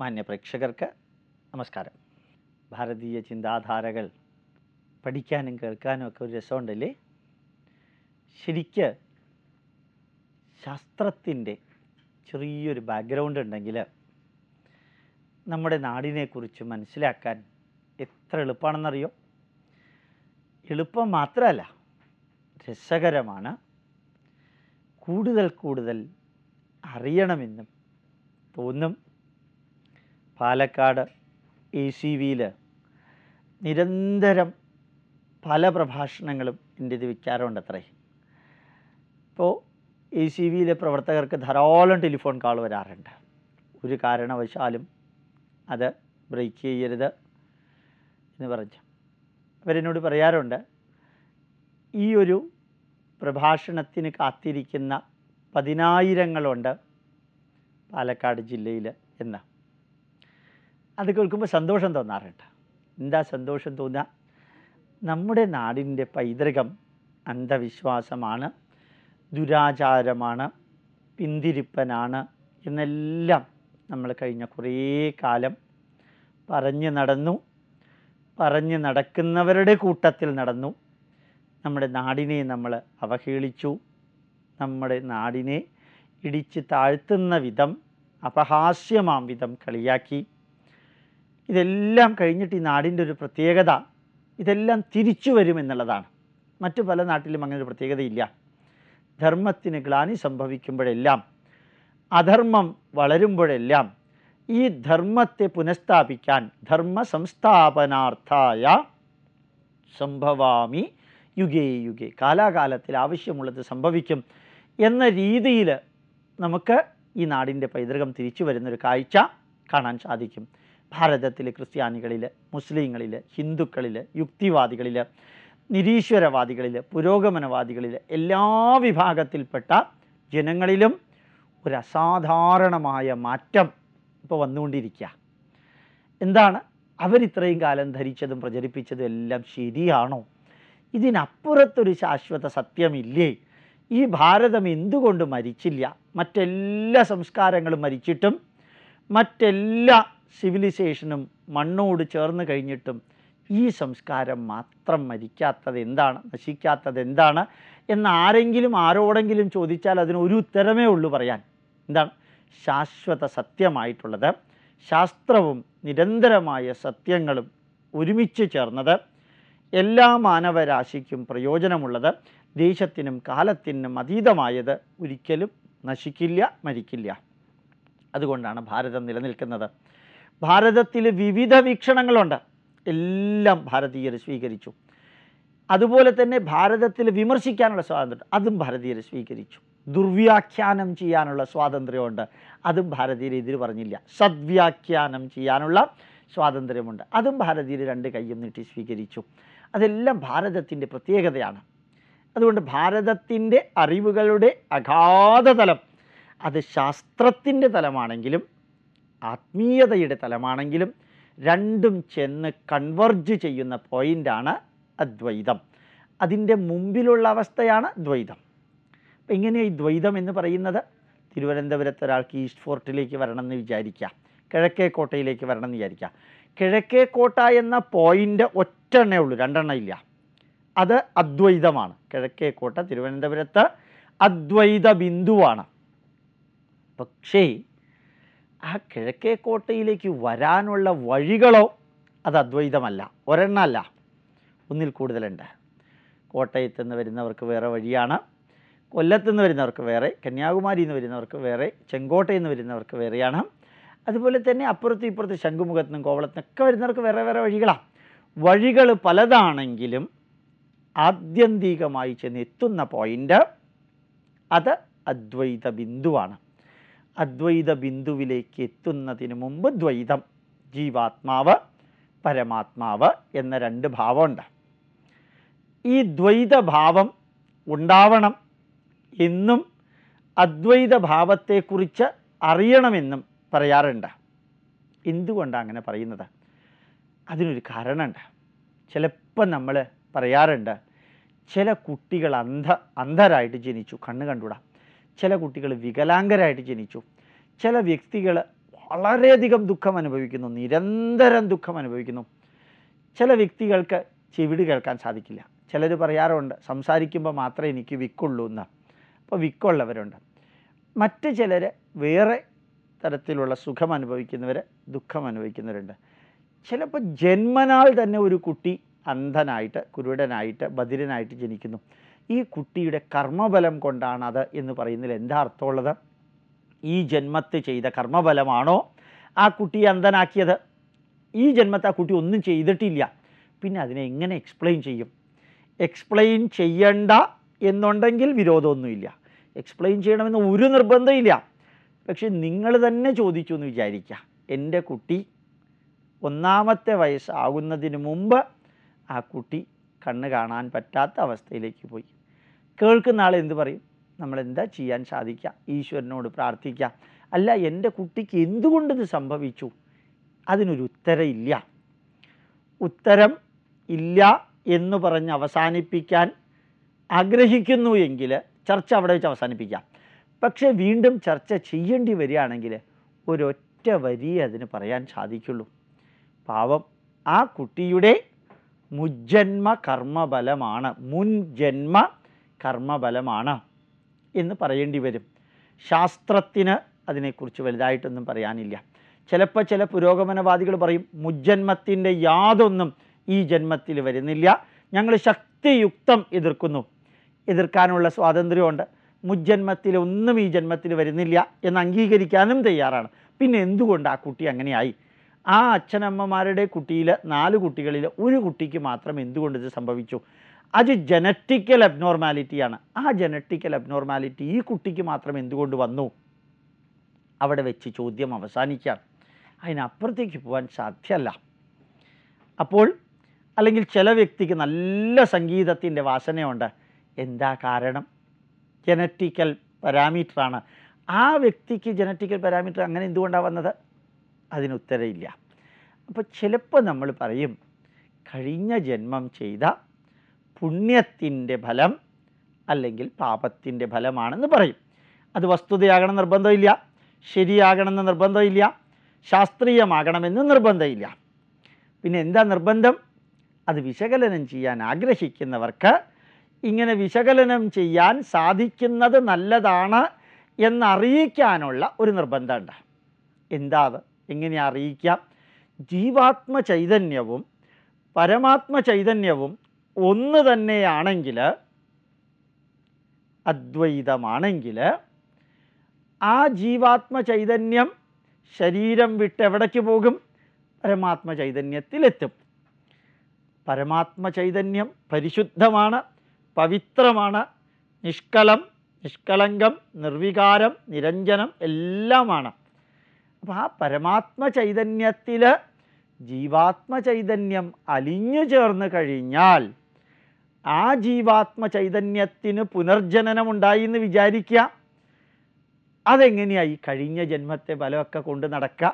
മാന്യ പ്രേക്ഷകർക്ക് നമസ്കാരം. ഭാരതീയ ചിന്താധാരകൾ പഠിക്കാനും കേൾക്കാനും ഒക്കെ ഒരു രസമുണ്ടല്ലേ? ശരിക്ക് ശാസ്ത്രത്തിന്റെ ചെറിയൊരു ബാക്ക്ഗ്രൗണ്ട് ഉണ്ടെങ്കിൽ നമ്മുടെ നാടിനെക്കുറിച്ച് മനസ്സിലാക്കാൻ എത്ര എളുപ്പമാണെന്നറിയോ എളുപ്പം മാത്രമല്ല രസകരമാണ്. കൂടുതൽ കൂടുതൽ അറിയണമെന്നും തോന്നും. പാലക്കാട് എ സി വിയിൽ നിരന്തരം പല പ്രഭാഷണങ്ങളും എന്റെ ഇത് വിൽക്കാറുണ്ട് അത്രേ ഇപ്പോൾ എ സി വിയിലെ പ്രവർത്തകർക്ക് ധാരാളം ടെലിഫോൺ കാൾ വരാറുണ്ട്. ഒരു കാരണവശാലും അത് ബ്രേക്ക് ചെയ്യരുത് എന്ന് പറഞ്ഞു. അവരെന്നോട് പറയാറുണ്ട് ഈ ഒരു പ്രഭാഷണത്തിന് കാത്തിരിക്കുന്ന പതിനായിരങ്ങളുണ്ട് പാലക്കാട് ജില്ലയിൽ എന്ന്. അത് കേൾക്കുമ്പോൾ സന്തോഷം തോന്നാറുണ്ട്. എന്താ സന്തോഷം തോന്നുക? നമ്മുടെ നാടിന്റെ പൈതൃകം അന്ധവിശ്വാസമാണ് ദുരാചാരമാണ് പിന്തിരിപ്പനാണ് എന്നെല്ലാം നമ്മൾ കഴിഞ്ഞ കുറേ കാലം പറഞ്ഞു നടന്നു. പറഞ്ഞു നടക്കുന്നവരുടെ കൂട്ടത്തിൽ നടന്നു. നമ്മുടെ നാടിനെ നമ്മൾ അവഹേളിച്ചു. നമ്മുടെ നാടിനെ ഇടിച്ച് താഴ്ത്തുന്ന വിധം അപഹാസ്യമാം വിധം കളിയാക്കി. ഇതെല്ലാം കഴിഞ്ഞിട്ട് ഈ നാടിന്റെ ഒരു പ്രത്യേകത ഇതെല്ലാം തിരിച്ചു വരും എന്നുള്ളതാണ്. മറ്റു പല നാട്ടിലും അങ്ങനെ ഒരു പ്രത്യേകതയില്ല. ധർമ്മത്തിന് ഗ്ലാനി സംഭവിക്കുമ്പോഴെല്ലാം അധർമ്മം വളരുമ്പോഴെല്ലാം ഈ ധർമ്മത്തെ പുനഃസ്ഥാപിക്കാൻ ധർമ്മ സംസ്ഥാപനാർത്ഥായ സംഭവാമി യുഗേ യുഗേ കാലാകാലത്തിൽ ആവശ്യമുള്ളത് സംഭവിക്കും എന്ന രീതിയിൽ നമുക്ക് ഈ നാടിന്റെ പൈതൃകം തിരിച്ചു വരുന്നൊരു കാഴ്ച കാണാൻ സാധിക്കും. ഭാരതത്തിലെ ക്രിസ്ത്യാനികളിൽ മുസ്ലിങ്ങളിൽ ഹിന്ദുക്കളിൽ യുക്തിവാദികളിൽ നിരീശ്വരവാദികളിൽ പുരോഗമനവാദികളിൽ എല്ലാ വിഭാഗത്തിൽപ്പെട്ട ജനങ്ങളിലും ഒരു അസാധാരണമായ മാറ്റം ഇപ്പോൾ വന്നുകൊണ്ടിരിക്കുക എന്താണ്? അവരിത്രയും കാലം ധരിച്ചതും പ്രചരിപ്പിച്ചതും എല്ലാം ശരിയാണോ? ഇതിനപ്പുറത്തൊരു ശാശ്വത സത്യമില്ലേ? ഈ ഭാരതം എന്തുകൊണ്ട് മരിച്ചില്ല? മറ്റെല്ലാ സംസ്കാരങ്ങളും മരിച്ചിട്ടും മറ്റെല്ലാ സിവിലൈസേഷനും മണ്ണോട് ചേർന്ന് കഴിഞ്ഞിട്ടും ഈ സംസ്കാരം മാത്രം മരിക്കാത്തത് എന്താണ്? നശിക്കാത്തത് എന്താണ്? എന്ന് ആരെങ്കിലും ആരോടെങ്കിലും ചോദിച്ചാൽ അതിന് ഒരു ഉത്തരമേ ഉള്ളൂ പറയാൻ. എന്താണ്? ശാശ്വത സത്യമായിട്ടുള്ളത്. ശാസ്ത്രവും നിരന്തരമായ സത്യങ്ങളും ഒരുമിച്ച് ചേർന്നത് എല്ലാ മാനവരാശിക്കും പ്രയോജനമുള്ളത് ദേശത്തിനും കാലത്തിനും അതീതമായത് ഒരിക്കലും നശിക്കില്ല മരിക്കില്ല. അതുകൊണ്ടാണ് ഭാരതം നിലനിൽക്കുന്നത്. ഭാരതത്തിൽ വിവിധ വീക്ഷണങ്ങളുണ്ട്. എല്ലാം ഭാരതീയർ സ്വീകരിച്ചു. അതുപോലെ തന്നെ ഭാരതത്തിൽ വിമർശിക്കാനുള്ള സ്വാതന്ത്ര്യം അതും ഭാരതീയർ സ്വീകരിച്ചു. ദുർവ്യാഖ്യാനം ചെയ്യാനുള്ള സ്വാതന്ത്ര്യമുണ്ട്. അതും ഭാരതീയർ ഇതിൽ പറഞ്ഞില്ല. സദ്വ്യാഖ്യാനം ചെയ്യാനുള്ള സ്വാതന്ത്ര്യമുണ്ട്. അതും ഭാരതീയർ രണ്ട് കൈയും നീട്ടി സ്വീകരിച്ചു. അതെല്ലാം ഭാരതത്തിന്റെ പ്രത്യേകതയാണ്. അതുകൊണ്ട് ഭാരതത്തിന്റെ അറിവുകളുടെ അഗാധതലം അത് ശാസ്ത്രത്തിന്റെ തലമാണെങ്കിലും ആത്മീയതയുടെ തലമാണെങ്കിലും രണ്ടും ചെന്ന് കൺവർജ് ചെയ്യുന്ന പോയിന്റാണ് അദ്വൈതം. അതിന്റെ മുമ്പിലുള്ള അവസ്ഥയാണ് ദ്വൈതം. അപ്പം എങ്ങനെയാണ് ഈ ദ്വൈതം എന്ന് പറയുന്നത്? തിരുവനന്തപുരത്ത് ഒരാൾക്ക് ഈസ്റ്റ് ഫോർട്ടിലേക്ക് വരണം എന്ന് വിചാരിക്കുക കിഴക്കേ കോട്ടയിലേക്ക് വരണം എന്ന് വിചാരിക്കുക കിഴക്കേ കോട്ട എന്ന പോയിന്റ് ഒറ്റെണ്ണേ ഉള്ളൂ രണ്ടെണ്ണം ഇല്ല. അത് അദ്വൈതമാണ്. കിഴക്കേ കോട്ട തിരുവനന്തപുരത്ത് അദ്വൈത ബിന്ദുവാണ്. പക്ഷേ ആ കിഴക്കേ കോട്ടയിലേക്ക് വരാനുള്ള വഴികളോ അത് അദ്വൈതമല്ല. ഒരെണ്ണമല്ല. ഒന്നിൽ കൂടുതലുണ്ട്. കോട്ടയത്ത് നിന്ന് വരുന്നവർക്ക് വേറെ വഴിയാണ്. കൊല്ലത്ത് നിന്ന് വരുന്നവർക്ക് വേറെ കന്യാകുമാരിയിൽ നിന്ന് വരുന്നവർക്ക് വേറെ ചെങ്കോട്ടയിൽ നിന്ന് വരുന്നവർക്ക് വേറെയാണ്. അതുപോലെ തന്നെ അപ്പുറത്തും ഇപ്പുറത്ത് ശംഖുമുഖത്തു നിന്നും കോവളത്തുനിന്നൊക്കെ വരുന്നവർക്ക് വേറെ വേറെ വഴികളാണ്. വഴികൾ പലതാണെങ്കിലും ആത്യന്തികമായി ചെന്ന് എത്തുന്ന പോയിന്റ് അത് അദ്വൈത ബിന്ദുവാണ്. അദ്വൈത ബിന്ദുവിലേക്ക് എത്തുന്നതിന് മുമ്പ് ദ്വൈതം ജീവാത്മാവ് പരമാത്മാവ് എന്ന രണ്ട് ഭാവമുണ്ട്. ഈ ദ്വൈത ഭാവം ഉണ്ടാവണം എന്നും അദ്വൈത ഭാവത്തെക്കുറിച്ച് അറിയണമെന്നും പറയാറുണ്ട്. എന്തുകൊണ്ടാണ് അങ്ങനെ പറയുന്നത്? അതിനൊരു കാരണമുണ്ട്. ചിലപ്പോൾ നമ്മൾ പറയാറുണ്ട് ചില കുട്ടികൾ അന്ധ അന്ധരായിട്ട് ജനിച്ചു. കണ്ണ് കണ്ടുകൂടാ? ചില കുട്ടികൾ വികലാംഗരായിട്ട് ജനിച്ചു. ചില വ്യക്തികൾ വളരെയധികം ദുഃഖം അനുഭവിക്കുന്നു നിരന്തരം ദുഃഖം അനുഭവിക്കുന്നു. ചില വ്യക്തികൾക്ക് ചെവിട് കേൾക്കാൻ സാധിക്കില്ല. ചിലർ പറയാറുണ്ട് സംസാരിക്കുമ്പോൾ മാത്രമേ എനിക്ക് വിക്കുള്ളൂ എന്ന്. അപ്പോൾ വിക്കുള്ളവരുണ്ട്. മറ്റ് ചിലർ വേറെ തരത്തിലുള്ള സുഖം അനുഭവിക്കുന്നവർ ദുഃഖം അനുഭവിക്കുന്നവരുണ്ട്. ചിലപ്പോൾ ജന്മനാൾ തന്നെ ഒരു കുട്ടി അന്ധനായിട്ട് കുരുടനായിട്ട് ബധിരനായിട്ട് ജനിക്കുന്നു. ഈ കുട്ടിയുടെ കർമ്മബലം കൊണ്ടാണത് എന്ന് പറയുന്നതിൽ എന്താ അർത്ഥമുള്ളത്? ഈ ജന്മത്ത് ചെയ്ത കർമ്മബലമാണോ ആ കുട്ടിയെ അന്ധനാക്കിയത്? ഈ ജന്മത്തെ ആ കുട്ടി ഒന്നും ചെയ്തിട്ടില്ല. പിന്നെ അതിനെ എങ്ങനെ എക്സ്പ്ലെയിൻ ചെയ്യും? എക്സ്പ്ലെയിൻ ചെയ്യണ്ട എന്നുണ്ടെങ്കിൽ വിരോധമൊന്നുമില്ല. എക്സ്പ്ലെയിൻ ചെയ്യണമെന്ന് ഒരു നിർബന്ധമില്ല. പക്ഷെ നിങ്ങൾ തന്നെ ചോദിച്ചു എന്ന് വിചാരിക്കുക. എന്റെ കുട്ടി ഒന്നാമത്തെ വയസ്സാകുന്നതിന് മുമ്പ് ആ കുട്ടി കണ്ണ് കാണാൻ പറ്റാത്ത അവസ്ഥയിലേക്ക് പോയി. കേൾക്കുന്ന ആൾ എന്ത് പറയും? നമ്മൾ എന്താ ചെയ്യാൻ സാധിക്കുക? ഈശ്വരനോട് പ്രാർത്ഥിക്കുക. അല്ല എന്റെ കുട്ടിക്ക് എന്തുകൊണ്ടിത് സംഭവിച്ചു? അതിനൊരു ഉത്തരമില്ല ഉത്തരം ഇല്ല എന്ന് പറഞ്ഞ് അവസാനിപ്പിക്കാൻ ആഗ്രഹിക്കുന്നു എങ്കിൽ ചർച്ച അവിടെ വെച്ച് അവസാനിപ്പിക്കാം. പക്ഷേ വീണ്ടും ചർച്ച ചെയ്യേണ്ടി വരികയാണെങ്കിൽ ഒരൊറ്റ വരി അതിന് പറയാൻ സാധിക്കുള്ളൂ. പാവം ആ കുട്ടിയുടെ മുജ്ജന്മ കർമ്മബലമാണ് മുൻജന്മ കർമ്മബലമാണ് എന്ന് പറയേണ്ടി വരും. ശാസ്ത്രത്തിന് അതിനെക്കുറിച്ച് വലുതായിട്ടൊന്നും പറയാനില്ല. ചിലപ്പോൾ ചില പുരോഗമനവാദികൾ പറയും മുജ്ജന്മത്തിന്റെ യാതൊന്നും ഈ ജന്മത്തിൽ വരുന്നില്ല. ഞങ്ങൾ ശക്തിയുക്തം എതിർക്കുന്നു. എതിർക്കാനുള്ള സ്വാതന്ത്ര്യമുണ്ട്. മുജ്ജന്മത്തിൽ ഒന്നും ഈ ജന്മത്തിൽ വരുന്നില്ല എന്ന് അംഗീകരിക്കാനും തയ്യാറാണ്. പിന്നെ എന്തുകൊണ്ട് ആ കുട്ടി അങ്ങനെയായി? ആ അച്ഛനമ്മമാരുടെ കുട്ടിയിൽ നാല് കുട്ടികളിൽ ഒരു കുട്ടിക്ക് മാത്രം എന്തുകൊണ്ട് ഇത് സംഭവിച്ചു? അത് ജനറ്റിക്കൽ അബ്നോർമാലിറ്റിയാണ് ആ ജനറ്റിക്കൽ അബ്നോർമാലിറ്റി ഈ കുട്ടിക്ക് മാത്രം എന്തുകൊണ്ട് വന്നു? അവിടെ വെച്ച് ചോദ്യം അവസാനിക്കാം. അതിനപ്പുറത്തേക്ക് പോകാൻ സാധ്യമല്ല. അപ്പോൾ അല്ലെങ്കിൽ ചില വ്യക്തിക്ക് നല്ല സംഗീതത്തിന്റെ വാസനയുണ്ട്. എന്താ കാരണം? ജനറ്റിക്കൽ പാരാമീറ്ററാണ് ആ വ്യക്തിക്ക് ജനറ്റിക്കൽ പാരാമീറ്റർ അങ്ങനെ എന്തുകൊണ്ടാണ് വന്നത്? അതിന് ഉത്തരമില്ല. അപ്പോൾ ചിലപ്പോൾ നമ്മൾ പറയും കഴിഞ്ഞ ജന്മം ചെയ്ത പുണ്യത്തിന്റെ ഫലം അല്ലെങ്കിൽ പാപത്തിന്റെ ഫലമാണെന്ന് പറയും. അത് വസ്തുതയാകണം നിർബന്ധമില്ല. ശരിയാകണമെന്ന് നിർബന്ധമില്ല. ശാസ്ത്രീയമാകണമെന്ന് നിർബന്ധമില്ല. പിന്നെ എന്താ നിർബന്ധം? അത് വിശകലനം ചെയ്യാൻ ആഗ്രഹിക്കുന്നവർക്ക് ഇങ്ങനെ വിശകലനം ചെയ്യാൻ സാധിക്കുന്നത് നല്ലതാണ് എന്നറിയിക്കാനുള്ള ഒരു നിർബന്ധമുണ്ട്. എന്താ അത്? എങ്ങനെ അറിയിക്കാം? ജീവാത്മ ചൈതന്യവും പരമാത്മ ചൈതന്യവും ഒന്ന് തന്നെയാണെങ്കിൽ അദ്വൈതമാണെങ്കിൽ ആ ജീവാത്മ ചൈതന്യം ശരീരം വിട്ട് എവിടേക്ക് പോകും? പരമാത്മ ചൈതന്യത്തിലെത്തും. പരമാത്മ ചൈതന്യം പരിശുദ്ധമാണ് പവിത്രമാണ് നിഷ്കളം നിഷ്കളങ്കം നിർവികാരം നിരഞ്ജനം എല്ലാമാണ്. അപ്പോൾ ആ പരമാത്മ ചൈതന്യത്തിൽ ജീവാത്മ ചൈതന്യം അലിഞ്ഞു ചേർന്ന് കഴിഞ്ഞാൽ ആ ജീവാത്മ ചൈതന്യത്തിന് പുനർജനനമുണ്ടായി എന്ന് വിചാരിക്കുക അതെങ്ങനെയായി? കഴിഞ്ഞ ജന്മത്തെ ബലമൊക്കെ കൊണ്ട് നടക്കുക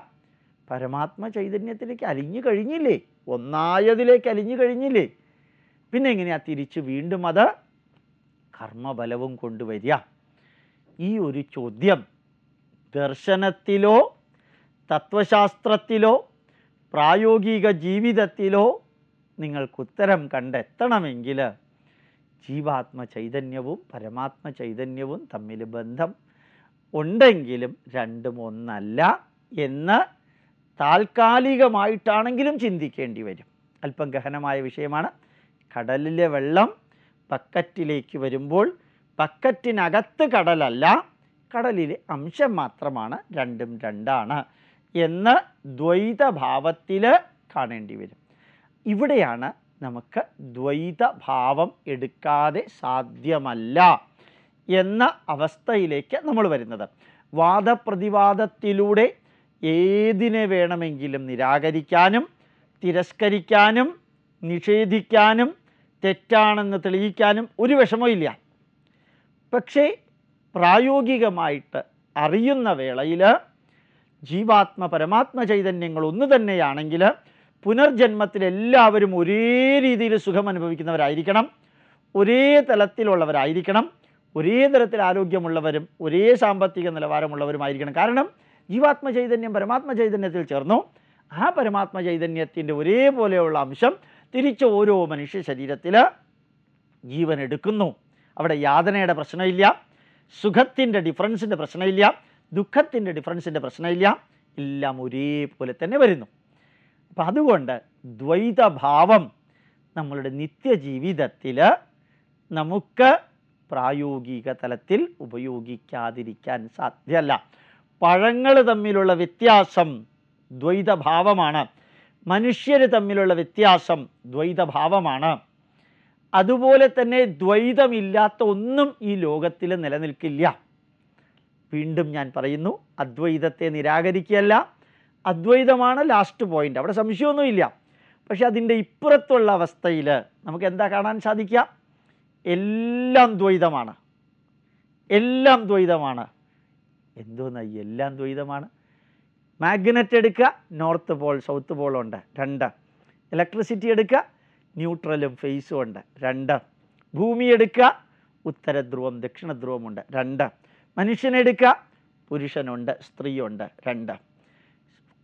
പരമാത്മ ചൈതന്യത്തിലേക്ക് അലിഞ്ഞു കഴിഞ്ഞില്ലേ? ഒന്നായതിലേക്ക് അലിഞ്ഞു കഴിഞ്ഞില്ലേ? പിന്നെ എങ്ങനെയാ തിരിച്ച് വീണ്ടും അത് കർമ്മബലവും കൊണ്ടുവരിക ഈ ഒരു ചോദ്യം ദർശനത്തിലോ തത്വശാസ്ത്രത്തിലോ പ്രായോഗിക ജീവിതത്തിലോ നിങ്ങൾക്ക് ഉത്തരം കണ്ടെത്തണമെങ്കിൽ ജീവാത്മ ചൈതന്യവും പരമാത്മ ചൈതന്യവും തമ്മിൽ ബന്ധം ഉണ്ടെങ്കിലും രണ്ടും ഒന്നല്ല എന്ന് താൽക്കാലികമായിട്ടാണെങ്കിലും ചിന്തിക്കേണ്ടി വരും. അല്പം ഗഹനമായ വിഷയമാണ്. കടലിലെ വെള്ളം ബക്കറ്റിലേക്ക് വരുമ്പോൾ ബക്കറ്റിനകത്ത് കടലല്ല കടലിലെ അംശം മാത്രമാണ് രണ്ടും രണ്ടാണ് എന്ന് ദ്വൈതഭാവത്തിൽ കാണേണ്ടി വരും. ഇവിടെയാണ് നമുക്ക് ദ്വൈതഭാവം എടുക്കാതെ സാധ്യമല്ല എന്ന അവസ്ഥയിലേക്ക് നമ്മൾ വരുന്നത്. വാദപ്രതിവാദത്തിലൂടെ ഏതിനെ വേണമെങ്കിലും നിരാകരിക്കാനും തിരസ്കരിക്കാനും നിഷേധിക്കാനും തെറ്റാണെന്ന് തെളിയിക്കാനും ഒരു വിഷമമില്ല പക്ഷേ പ്രായോഗികമായിട്ട് അറിയുന്ന വേളയിൽ ജീവാത്മ പരമാത്മ ചൈതന്യങ്ങൾ ഒന്ന് തന്നെയാണെങ്കിൽ പുനർജന്മത്തിൽ എല്ലാവരും ഒരേ രീതിയിൽ സുഖം അനുഭവിക്കുന്നവരായിരിക്കണം. ഒരേ തലത്തിലുള്ളവരായിരിക്കണം. ഒരേ തരത്തിൽ ആരോഗ്യമുള്ളവരും ഒരേ സാമ്പത്തിക നിലവാരമുള്ളവരുമായിരിക്കണം. കാരണം ജീവാത്മ ചൈതന്യം പരമാത്മ ചൈതന്യത്തിൽ ചേർന്നു. ആ പരമാത്മ ചൈതന്യത്തിന്റെ ഒരേപോലെയുള്ള അംശം തിരിച്ച് ഓരോ മനുഷ്യ ശരീരത്തിൽ ജീവൻ എടുക്കുന്നു. അവിടെ യാതനയുടെ പ്രശ്നമില്ല. സുഖത്തിന്റെ ഡിഫറൻസിന്റെ പ്രശ്നമില്ല. ദുഃഖത്തിന്റെ ഡിഫറൻസിന്റെ പ്രശ്നമില്ല. എല്ലാം ഒരേപോലെ തന്നെ വരുന്നു. അപ്പം അതുകൊണ്ട് ദ്വൈതഭാവം നമ്മളുടെ നിത്യജീവിതത്തിൽ നമുക്ക് പ്രായോഗിക തലത്തിൽ ഉപയോഗിക്കാതിരിക്കാൻ സാധ്യമല്ല. പഴങ്ങൾ തമ്മിലുള്ള വ്യത്യാസം ദ്വൈതഭാവമാണ്. മനുഷ്യർ തമ്മിലുള്ള വ്യത്യാസം ദ്വൈതഭാവമാണ്. അതുപോലെ തന്നെ ദ്വൈതമില്ലാത്ത ഒന്നും ഈ ലോകത്തിൽ നിലനിൽക്കില്ല. വീണ്ടും ഞാൻ പറയുന്നു അദ്വൈതത്തെ നിരാകരിക്കുകയല്ല അദ്വൈതമാണ് ലാസ്റ്റ് പോയിന്റ് അവിടെ സംശയമൊന്നുമില്ല. പക്ഷേ അതിന്റെ ഇപ്പുറത്തുള്ള അവസ്ഥയിൽ നമുക്ക് എന്താ കാണാൻ സാധിക്കുക? എല്ലാം ദ്വൈതമാണ്. എല്ലാം ദ്വൈതമാണ്. എന്തോന്നാ എല്ലാം ദ്വൈതമാണ്? മാഗ്നറ്റ് എടുക്കുക നോർത്ത് പോൾ സൗത്ത് പോൾ ഉണ്ട്. രണ്ട്. ഇലക്ട്രിസിറ്റി എടുക്കുക ന്യൂട്രലും ഫേസും ഉണ്ട്. രണ്ട്. ഭൂമി എടുക്കുക ഉത്തരധ്രുവം ദക്ഷിണധ്രുവമുണ്ട് രണ്ട്. മനുഷ്യനെടുക്കുക പുരുഷനുണ്ട് സ്ത്രീയുണ്ട്. രണ്ട്.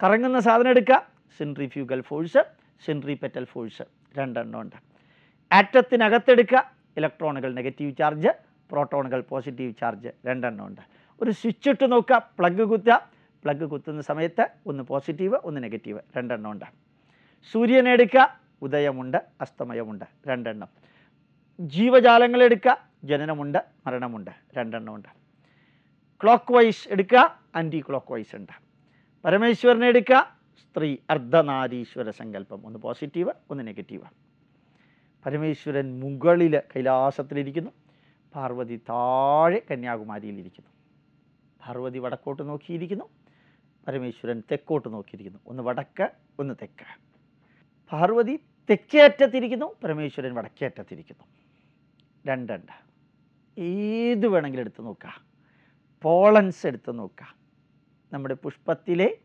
കറങ്ങുന്ന സാധനം എടുക്കുക centrifugal force centripetal force രണ്ടെണ്ണം ഉണ്ട്. ആറ്റത്തിനകത്തെടുക്കുക ഇലക്ട്രോണുകൾ നെഗറ്റീവ് ചാർജ് പ്രോട്ടോണുകൾ പോസിറ്റീവ് ചാർജ് രണ്ടെണ്ണം ഉണ്ട്. ഒരു സ്വിച്ച് ഇട്ട് നോക്കുക പ്ലഗ് കുത്തുക. പ്ലഗ് കുത്തുന്ന സമയത്ത് ഒന്ന് പോസിറ്റീവ് ഒന്ന് നെഗറ്റീവ് രണ്ടെണ്ണം ഉണ്ട്. സൂര്യനെ എടുക്കുക ഉദയമുണ്ട് അസ്തമയമുണ്ട് രണ്ടെണ്ണം. ജീവജാലങ്ങൾ എടുക്കുക ജനനമുണ്ട് മരണമുണ്ട് രണ്ടെണ്ണം ഉണ്ട്. ക്ലോക്ക് വൈസ് എടുക്കുക ആന്റി ക്ലോക്ക് വൈസ് ഉണ്ട്. പരമേശ്വരനെ എടുക്കുക സ്ത്രീ അർദ്ധനാരീശ്വര സങ്കല്പം. ഒന്ന് പോസിറ്റീവ് ഒന്ന് നെഗറ്റീവ് പരമേശ്വരൻ മുകളിൽ കൈലാസത്തിലിരിക്കുന്നു. പാർവതി താഴെ കന്യാകുമാരിയിലിരിക്കുന്നു. പാർവതി വടക്കോട്ട് നോക്കിയിരിക്കുന്നു. പരമേശ്വരൻ തെക്കോട്ട് നോക്കിയിരിക്കുന്നു. ഒന്ന് വടക്ക് ഒന്ന് തെക്ക്. പാർവതി തെക്കേ അറ്റത്തിരിക്കുന്നു പരമേശ്വരൻ വടക്കേ അറ്റത്തിരിക്കുന്നു രണ്ടുണ്ട് ഏത് വേണമെങ്കിലും എടുത്ത് നോക്കുക പോളൻസ് എടുത്ത് നോക്കുക നമ്മുടെ പുഷ്പത്തിലെ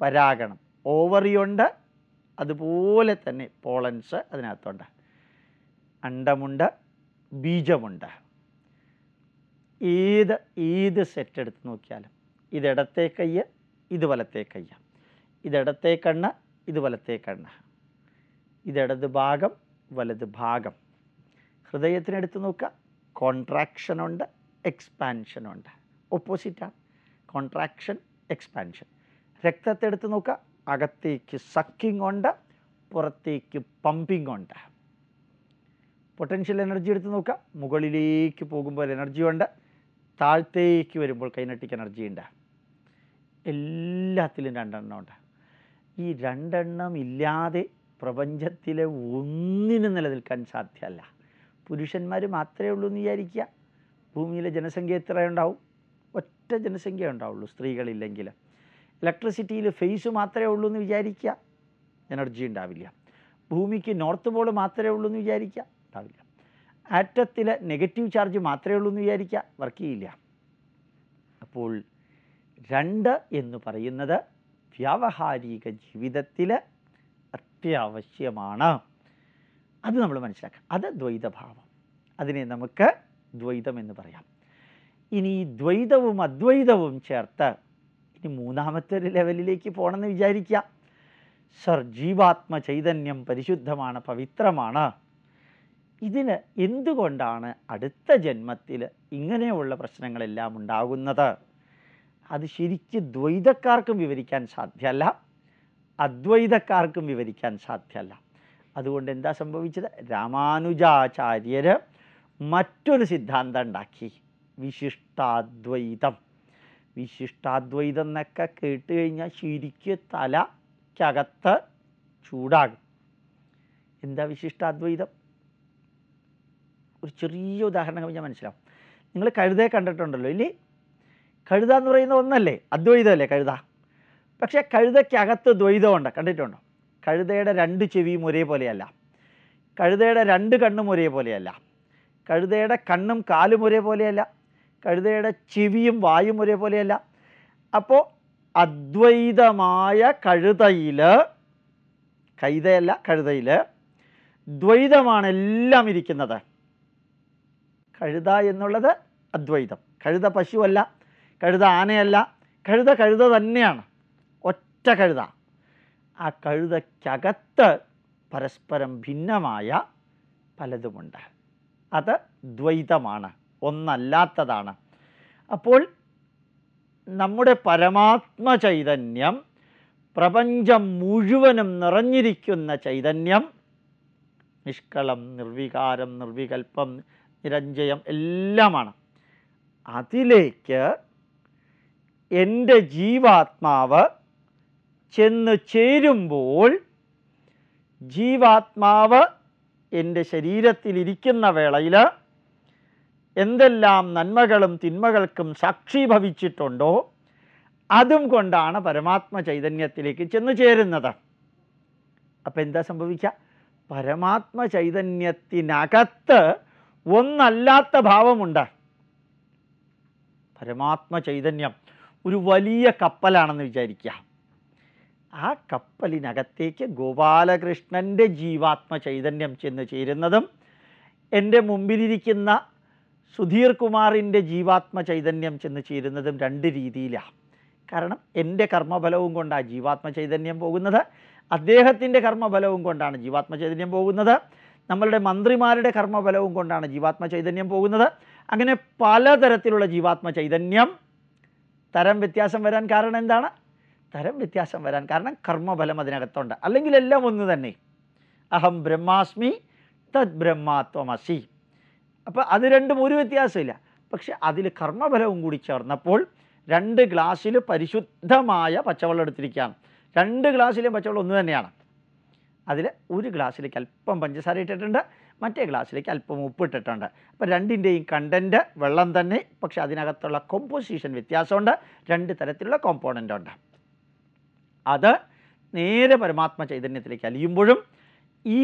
പരാഗണം. ഓവറിയുണ്ട് അതുപോലെ തന്നെ പോളൻസ് അതിനകത്തുണ്ട്. അണ്ടമുണ്ട്. ബീജമുണ്ട്. ഏത് ഏത് സെറ്റ് എടുത്ത് നോക്കിയാലും ഇതിടത്തെ കയ്യ് ഇത് വലത്തെ കയ്യ. ഇതിടത്തെ കണ്ണ് ഇത് വലത്തെ കണ്ണ്. ഇതിടത് ഭാഗം വലത് ഭാഗം. ഹൃദയത്തിനെടുത്ത് നോക്കുക. കോൺട്രാക്ഷനുണ്ട് എക്സ്പാൻഷനുണ്ട് ഓപ്പോസിറ്റാണ് കോൺട്രാക്ഷൻ എക്സ്പാൻഷൻ രക്തത്തെടുത്ത് നോക്കുക അകത്തേക്ക് സക്കിംഗ് ഉണ്ട് പുറത്തേക്ക് പമ്പിംഗ് ഉണ്ട് പൊട്ടൻഷ്യൽ എനർജി എടുത്ത് നോക്കുക മുകളിലേക്ക് പോകുമ്പോൾ എനർജി ഉണ്ട് താഴത്തേക്ക് വരുമ്പോൾ കൈനറ്റിക് എനർജി ഉണ്ട്. എല്ലാത്തിലും രണ്ടെണ്ണം ഉണ്ട്. ഈ രണ്ടെണ്ണം ഇല്ലാതെ പ്രപഞ്ചത്തിലെ ഒന്നിനും നിലനിൽക്കാൻ സാധ്യമല്ല. പുരുഷന്മാർ മാത്രമേ ഉള്ളൂ എന്ന് വിചാരിക്കുക. ഭൂമിയിലെ ജനസംഖ്യ എത്ര ഉണ്ടാവും ഒറ്റ ജനസംഖ്യ ഉണ്ടാവുള്ളൂ സ്ത്രീകളില്ലെങ്കിൽ. ഇലക്ട്രിസിറ്റിയിൽ ഫേസ് മാത്രമേ ഉള്ളൂ എന്ന് വിചാരിക്കുക. എനർജി ഉണ്ടാവില്ല. ഭൂമിക്ക് നോർത്ത് പോൾ മാത്രമേ ഉള്ളൂ എന്ന് വിചാരിക്കുക. ഉണ്ടാവില്ല. ആറ്റത്തിൽ നെഗറ്റീവ് ചാർജ് മാത്രമേ ഉള്ളൂ എന്ന് വിചാരിക്കുക. വർക്ക് ചെയ്യില്ല. അപ്പോൾ രണ്ട് എന്ന് പറയുന്നത് വ്യാവഹാരിക ജീവിതത്തിൽ അത്യാവശ്യമാണ്. അത് നമ്മൾ മനസ്സിലാക്കുക അത് ദ്വൈതഭാവം. അതിനെ നമുക്ക് ദ്വൈതം എന്ന് പറയാം. ഇനി ദ്വൈതവും അദ്വൈതവും ചേർത്ത് ഇനി മൂന്നാമത്തെ ഒരു ലെവലിലേക്ക് പോകണമെന്ന് വിചാരിക്കുക. സർ ജീവാത്മ ചൈതന്യം പരിശുദ്ധമാണ് പവിത്രമാണ്. ഇതിന് എന്തുകൊണ്ടാണ് അടുത്ത ജന്മത്തിൽ ഇങ്ങനെയുള്ള പ്രശ്നങ്ങളെല്ലാം ഉണ്ടാകുന്നത്? അത് ശരിക്ക് ദ്വൈതക്കാർക്കും വിവരിക്കാൻ സാധ്യമല്ല അദ്വൈതക്കാർക്കും വിവരിക്കാൻ സാധ്യമല്ല. അതുകൊണ്ട് എന്താ സംഭവിച്ചത്? രാമാനുജാചാര്യർ മറ്റൊരു സിദ്ധാന്തം ഉണ്ടാക്കി. വിശിഷ്ടാദ്വൈതം. വിശിഷ്ടാദ്വൈതം എന്നൊക്കെ കേട്ട് കഴിഞ്ഞാൽ ശരിക്ക് തലക്കകത്ത് ചൂടാകും. എന്താ വിശിഷ്ടാദ്വൈതം? ഒരു ചെറിയ ഉദാഹരണം ഞാൻ മനസ്സിലാവും നിങ്ങൾ കഴുതയെ കണ്ടിട്ടുണ്ടല്ലോ. ഇല്ലേ കഴുത എന്ന് പറയുന്ന ഒന്നല്ലേ? അദ്വൈതമല്ലേ കഴുത? പക്ഷേ കഴുതയ്ക്കകത്ത് ദ്വൈതമുണ്ട്. കണ്ടിട്ടുണ്ടോ? കഴുതയുടെ രണ്ട് ചെവിയും ഒരേപോലെയല്ല. കഴുതയുടെ രണ്ട് കണ്ണും ഒരേപോലെയല്ല. കഴുതയുടെ കണ്ണും കാലും ഒരേപോലെയല്ല. കഴുതയുടെ ചെവിയും വായും ഒരേപോലെയല്ല. അപ്പോൾ അദ്വൈതമായ കഴുതയിൽ കൈതയല്ല കഴുതയിൽ ദ്വൈതമാണ് എല്ലാം ഇരിക്കുന്നത്. കഴുത എന്നുള്ളത് അദ്വൈതം. കഴുത പശുവല്ല കഴുത ആനയല്ല കഴുത കഴുത തന്നെയാണ്. ഒറ്റ കഴുത. ആ കഴുതയ്ക്കകത്ത് പരസ്പരം ഭിന്നമായ പലതുമുണ്ട്. അത് ദ്വൈതമാണ്. ഒന്നല്ലാത്തതാണ്. അപ്പോൾ നമ്മുടെ പരമാത്മ ചൈതന്യം പ്രപഞ്ചം മുഴുവനും നിറഞ്ഞിരിക്കുന്ന ചൈതന്യം നിഷ്കളം നിർവികാരം നിർവികൽപ്പം നിരഞ്ജയം എല്ലാമാണ്. അതിലേക്ക് എന്റെ ജീവാത്മാവ് ചെന്ന് ചേരുമ്പോൾ ജീവാത്മാവ് എന്റെ ശരീരത്തിലിരിക്കുന്ന വേളയിൽ എന്തെല്ലാം നന്മകളും തിന്മകൾക്കും സാക്ഷീഭവിച്ചിട്ടുണ്ടോ അതും കൊണ്ടാണ് പരമാത്മ ചൈതന്യത്തിലേക്ക് ചെന്നു ചേരുന്നത്. അപ്പം എന്താ സംഭവിക്കുക പരമാത്മ ചൈതന്യത്തിനകത്ത് ഒന്നല്ലാത്ത ഭാവമുണ്ട്. പരമാത്മ ചൈതന്യം ഒരു വലിയ കപ്പലാണെന്ന് വിചാരിക്കുക. ആ കപ്പലിനകത്തേക്ക് ഗോപാലകൃഷ്ണന്റെ ജീവാത്മ ചൈതന്യം ചെന്ന് ചേരുന്നതും എന്റെ മുമ്പിലിരിക്കുന്ന സുധീർ കുമാറിന്റെ ജീവാത്മ ചൈതന്യം ചെന്ന് ചേരുന്നതും രണ്ട് രീതിയിലാണ്. കാരണം എന്റെ കർമ്മഫലവും കൊണ്ടാണ് ജീവാത്മ ചൈതന്യം പോകുന്നത്. അദ്ദേഹത്തിന്റെ കർമ്മഫലവും കൊണ്ടാണ് ജീവാത്മ ചൈതന്യം പോകുന്നത്. നമ്മളുടെ മന്ത്രിമാരുടെ കർമ്മഫലവും കൊണ്ടാണ് ജീവാത്മ ചൈതന്യം പോകുന്നത്. അങ്ങനെ പലതരത്തിലുള്ള ജീവാത്മ ചൈതന്യം. തരം വ്യത്യാസം വരാൻ കാരണം എന്താണ്? തരം വ്യത്യാസം വരാൻ കാരണം കർമ്മഫലം അതിനകത്തുണ്ട്. അല്ലെങ്കിൽ എല്ലാം ഒന്ന് തന്നെ. അഹം ബ്രഹ്മാസ്മി തദ് ബ്രഹ്മാത്വമസി. അപ്പോൾ അത് രണ്ടും ഒരു വ്യത്യാസമില്ല. പക്ഷെ അതിൽ കർമ്മഫലവും കൂടി ചേർന്നപ്പോൾ രണ്ട് ഗ്ലാസ്സിൽ പരിശുദ്ധമായ പച്ചവെള്ളം എടുത്തിരിക്കുകയാണ്. രണ്ട് ഗ്ലാസ്സിലെയും പച്ചവെള്ളം ഒന്ന് തന്നെയാണ്. അതിൽ ഒരു ഗ്ലാസ്സിലേക്ക് അല്പം പഞ്ചസാര ഇട്ടിട്ടുണ്ട് മറ്റേ ഗ്ലാസ്സിലേക്ക് അല്പം ഉപ്പ് ഇട്ടിട്ടുണ്ട്. അപ്പോൾ രണ്ടിന്റെയും കണ്ടന്റ് വെള്ളം തന്നെ പക്ഷെ അതിനകത്തുള്ള കോമ്പോസിഷൻ വ്യത്യാസമുണ്ട്. രണ്ട് തരത്തിലുള്ള കോമ്പോണന്റ് ഉണ്ട്. അത് നേരെ പരമാത്മ ചൈതന്യത്തിലേക്ക് അലിയുമ്പോഴും ഈ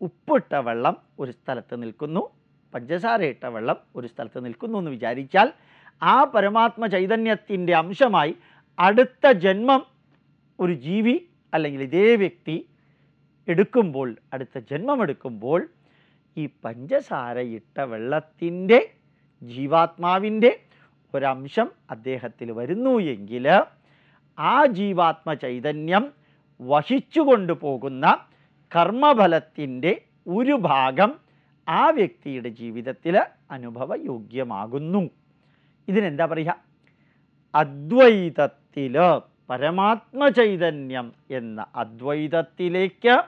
ഉപ്പിട്ട വെള്ളം ഒരു സ്ഥലത്ത് നിൽക്കുന്നു. പഞ്ചസാര ഇട്ട വെള്ളം ഒരു സ്ഥലത്ത് നിൽക്കുന്നു എന്ന് വിചാരിച്ചാൽ ആ പരമാത്മ ചൈതന്യത്തിന്റെ അംശമായി അടുത്ത ജന്മം ഒരു ജീവി അല്ലെങ്കിൽ ഇതേ വ്യക്തി എടുക്കുമ്പോൾ അടുത്ത ജന്മം എടുക്കുമ്പോൾ ഈ പഞ്ചസാര ഇട്ട വെള്ളത്തിന്റെ ജീവാത്മാവിന്റെ ഒരംശം അദ്ദേഹത്തിൽ വരുന്നു എങ്കിൽ ആ ജീവാത്മ ചൈതന്യം വഹിച്ചു കൊണ്ടുപോകുന്ന കർമ്മഫലത്തിന്റെ ഒരു ഭാഗം ആ വ്യക്തിയുടെ ജീവിതത്തിൽ അനുഭവയോഗ്യമാകുന്നു. ഇതിനെന്താ പറയുക? അദ്വൈതത്തിൽ പരമാത്മചൈതന്യം എന്ന അദ്വൈതത്തിലേക്ക്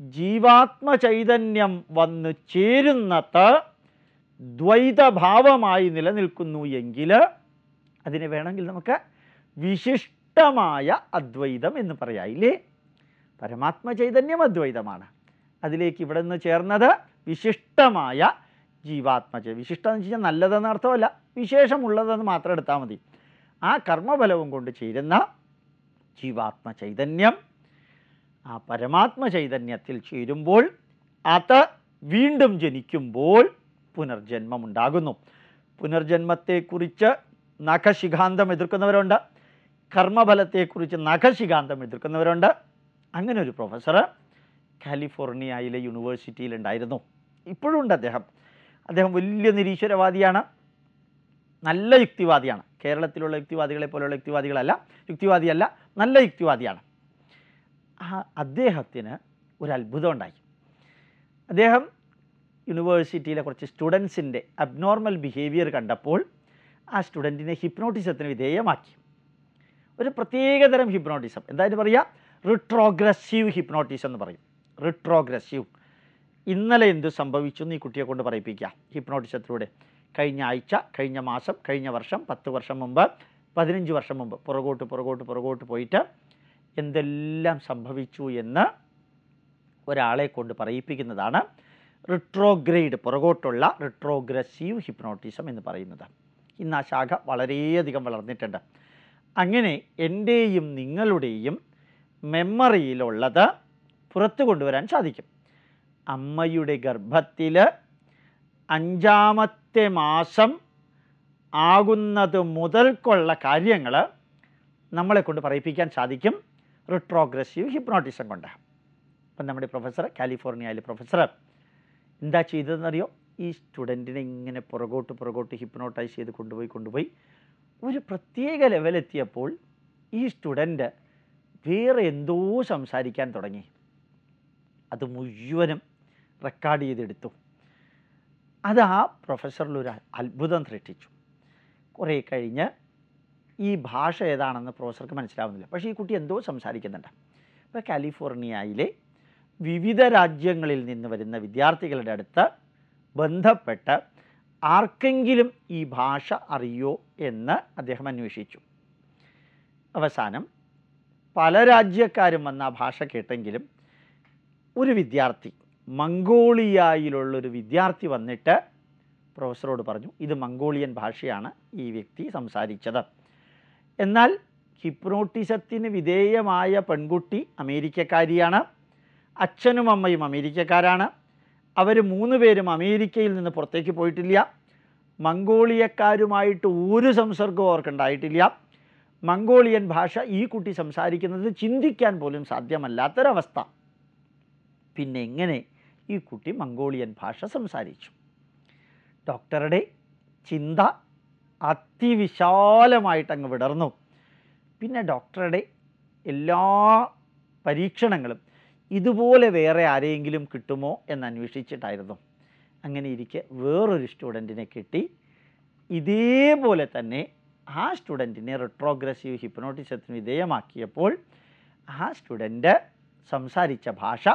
ജീവാത്മചൈതന്യം വന്നു ചേരുന്നത് ദ്വൈതഭാവമായി നിലനിൽക്കുന്നു എങ്കിൽ അതിനെ വേണമെങ്കിൽ നമുക്ക് വിശിഷ്ടമായ അദ്വൈതം എന്ന് പറയാം ഇല്ലേ? പരമാത്മചൈതന്യം അദ്വൈതമാണ്. അതിലേക്ക് ഇവിടെ നിന്ന് ചേർന്നത് വിശിഷ്ടമായ ജീവാത്മജ വിശിഷ്ടം എന്ന് വെച്ച് കഴിഞ്ഞാൽ നല്ലതെന്ന് അർത്ഥമല്ല വിശേഷമുള്ളതെന്ന് മാത്രം എടുത്താൽ മതി. ആ കർമ്മഫലവും കൊണ്ട് ചേരുന്ന ജീവാത്മ ചൈതന്യം ആ പരമാത്മ ചൈതന്യത്തിൽ ചേരുമ്പോൾ അത് വീണ്ടും ജനിക്കുമ്പോൾ പുനർജന്മമുണ്ടാകുന്നു. പുനർജന്മത്തെക്കുറിച്ച് നഖശിഖാന്തം എതിർക്കുന്നവരുണ്ട് കർമ്മഫലത്തെക്കുറിച്ച് നഖശിഖാന്തം എതിർക്കുന്നവരുണ്ട്. അങ്ങനെ ഒരു പ്രൊഫസർ കാലിഫോർണിയയിലെ യൂണിവേഴ്സിറ്റിയിലുണ്ടായിരുന്നു. ഇപ്പോഴും ഉണ്ട് അദ്ദേഹം. അദ്ദേഹം വലിയ നിരീശ്വരവാദിയാണ്. നല്ല യുക്തിവാദിയാണ്. കേരളത്തിലുള്ള യുക്തിവാദികളെ പോലെയുള്ള യുക്തിവാദികളല്ല. യുക്തിവാദിയല്ല നല്ല യുക്തിവാദിയാണ്. അദ്ദേഹത്തിന് ഒരു അത്ഭുതം ഉണ്ടായി. അദ്ദേഹം യൂണിവേഴ്സിറ്റിയിലെ കുറച്ച് സ്റ്റുഡൻസിന്റെ അബ്നോർമൽ ബിഹേവിയർ കണ്ടപ്പോൾ ആ സ്റ്റുഡന്റിനെ ഹിപ്നോട്ടിസത്തിന് വിധേയമാക്കി. ഒരു പ്രത്യേകതരം ഹിപ്നോട്ടിസം. എന്തായാലും പറയുക? റിട്രോഗ്രസീവ് ഹിപ്നോട്ടിസം എന്ന് പറയും. റിട്രോഗ്രസീവ്. ഇന്നലെ എന്ത് സംഭവിച്ചു എന്ന് ഈ കുട്ടിയെ കൊണ്ട് പറയിപ്പിക്കുക ഹിപ്നോട്ടിസത്തിലൂടെ. കഴിഞ്ഞ ആഴ്ച കഴിഞ്ഞ മാസം കഴിഞ്ഞ വർഷം പത്ത് വർഷം മുമ്പ് പതിനഞ്ച് വർഷം മുമ്പ്. പുറകോട്ട് പുറകോട്ട് പുറകോട്ട് പോയിട്ട് എന്തെല്ലാം സംഭവിച്ചു എന്ന് ഒരാളെ കൊണ്ട് പറയിപ്പിക്കുന്നതാണ് റിട്രോഗ്രേഡ് പുറകോട്ടുള്ള റിട്രോഗ്രസീവ് ഹിപ്നോട്ടിസം എന്ന് പറയുന്നത്. ഇന്ന് ആ ശാഖ വളരെയധികം വളർന്നിട്ടുണ്ട്. അങ്ങനെ എന്റെയും നിങ്ങളുടെയും മെമ്മറിയിലുള്ളത് പുറത്തു കൊണ്ടുവരാൻ സാധിക്കും. അമ്മയുടെ ഗർഭത്തിൽ അഞ്ചാമത്തെ മാസം ആകുന്നത് മുതൽക്കുള്ള കാര്യങ്ങൾ നമ്മളെ കൊണ്ട് പറയിപ്പിക്കാൻ സാധിക്കും. റിട്രോഗ്രസീവ് ഹിപ്നോട്ടിസം കൊണ്ട്. അപ്പം നമ്മുടെ പ്രൊഫസർ കാലിഫോർണിയയിലെ പ്രൊഫസർ എന്താ ചെയ്തതെന്നറിയോ? ഈ സ്റ്റുഡന്റിനെ ഇങ്ങനെ പുറകോട്ട് പുറകോട്ട് ഹിപ്നോട്ടൈസ് ചെയ്ത് കൊണ്ടുപോയി കൊണ്ടുപോയി ഒരു പ്രത്യേക ലെവലെത്തിയപ്പോൾ ഈ സ്റ്റുഡന്റ് വേറെ എന്തോ സംസാരിക്കാൻ തുടങ്ങി. അത് മുഴുവനും റെക്കോർഡ് ചെയ്തെടുത്തു. അത് ആ പ്രൊഫസറിൽ ഒരു അത്ഭുതം സൃഷ്ടിച്ചു. കുറേ കഴിഞ്ഞ് ഈ ഭാഷ ഏതാണെന്ന് പ്രൊഫസർക്ക് മനസ്സിലാവുന്നില്ല. പക്ഷേ ഈ കുട്ടി എന്തോ സംസാരിക്കുന്നുണ്ട്. ഇപ്പോൾ കാലിഫോർണിയയിലെ വിവിധ രാജ്യങ്ങളിൽ നിന്ന് വരുന്ന വിദ്യാർത്ഥികളുടെ അടുത്ത് ബന്ധപ്പെട്ട് ആർക്കെങ്കിലും ഈ ഭാഷ അറിയോ എന്ന് അദ്ദേഹം അന്വേഷിച്ചു. അവസാനം പല രാജ്യക്കാരും വന്ന ആ ഭാഷ കേട്ടെങ്കിലും ഒരു വിദ്യാർത്ഥി മംഗോളിയയിലുള്ളൊരു വിദ്യാർത്ഥി വന്നിട്ട് പ്രൊഫസറോട് പറഞ്ഞു ഇത് മംഗോളിയൻ ഭാഷയാണ് ഈ വ്യക്തി സംസാരിച്ചത്. എന്നാൽ ഹിപ്നോട്ടിസത്തിന് വിധേയമായ പെൺകുട്ടി അമേരിക്കക്കാരിയാണ് അച്ഛനും അമ്മയും അമേരിക്കക്കാരാണ്. അവർ മൂന്ന് പേരും അമേരിക്കയിൽ നിന്ന് പുറത്തേക്ക് പോയിട്ടില്ല. മംഗോളിയക്കാരുമായിട്ട് ഒരു സംസർഗവും അവർക്കുണ്ടായിട്ടില്ല. മംഗോളിയൻ ഭാഷ ഈ കുട്ടി സംസാരിക്കുന്നത് ചിന്തിക്കാൻ പോലും സാധ്യമല്ലാത്തൊരവസ്ഥ. പിന്നെ എങ്ങനെ ഈ കുട്ടി മംഗോളിയൻ ഭാഷ സംസാരിച്ചു. ഡോക്ടറുടെ ചിന്ത അതിവിശാലമായിട്ട് അങ്ങ് വിടർന്നു. പിന്നെ ഡോക്ടറുടെ എല്ലാ പരീക്ഷണങ്ങളും ഇതുപോലെ വേറെ ആരെയെങ്കിലും കിട്ടുമോ എന്ന് അന്വേഷിച്ചിട്ടായിരുന്നു. അങ്ങനെ ഇരിക്കെ വേറൊരു സ്റ്റുഡന്റിനെ കിട്ടി. ഇതേപോലെ തന്നെ ആ സ്റ്റുഡന്റിനെ റിട്രോഗ്രസീവ് ഹിപ്നോട്ടിസത്തിന് വിധേയമാക്കിയപ്പോൾ ആ സ്റ്റുഡന്റ് സംസാരിച്ച ഭാഷ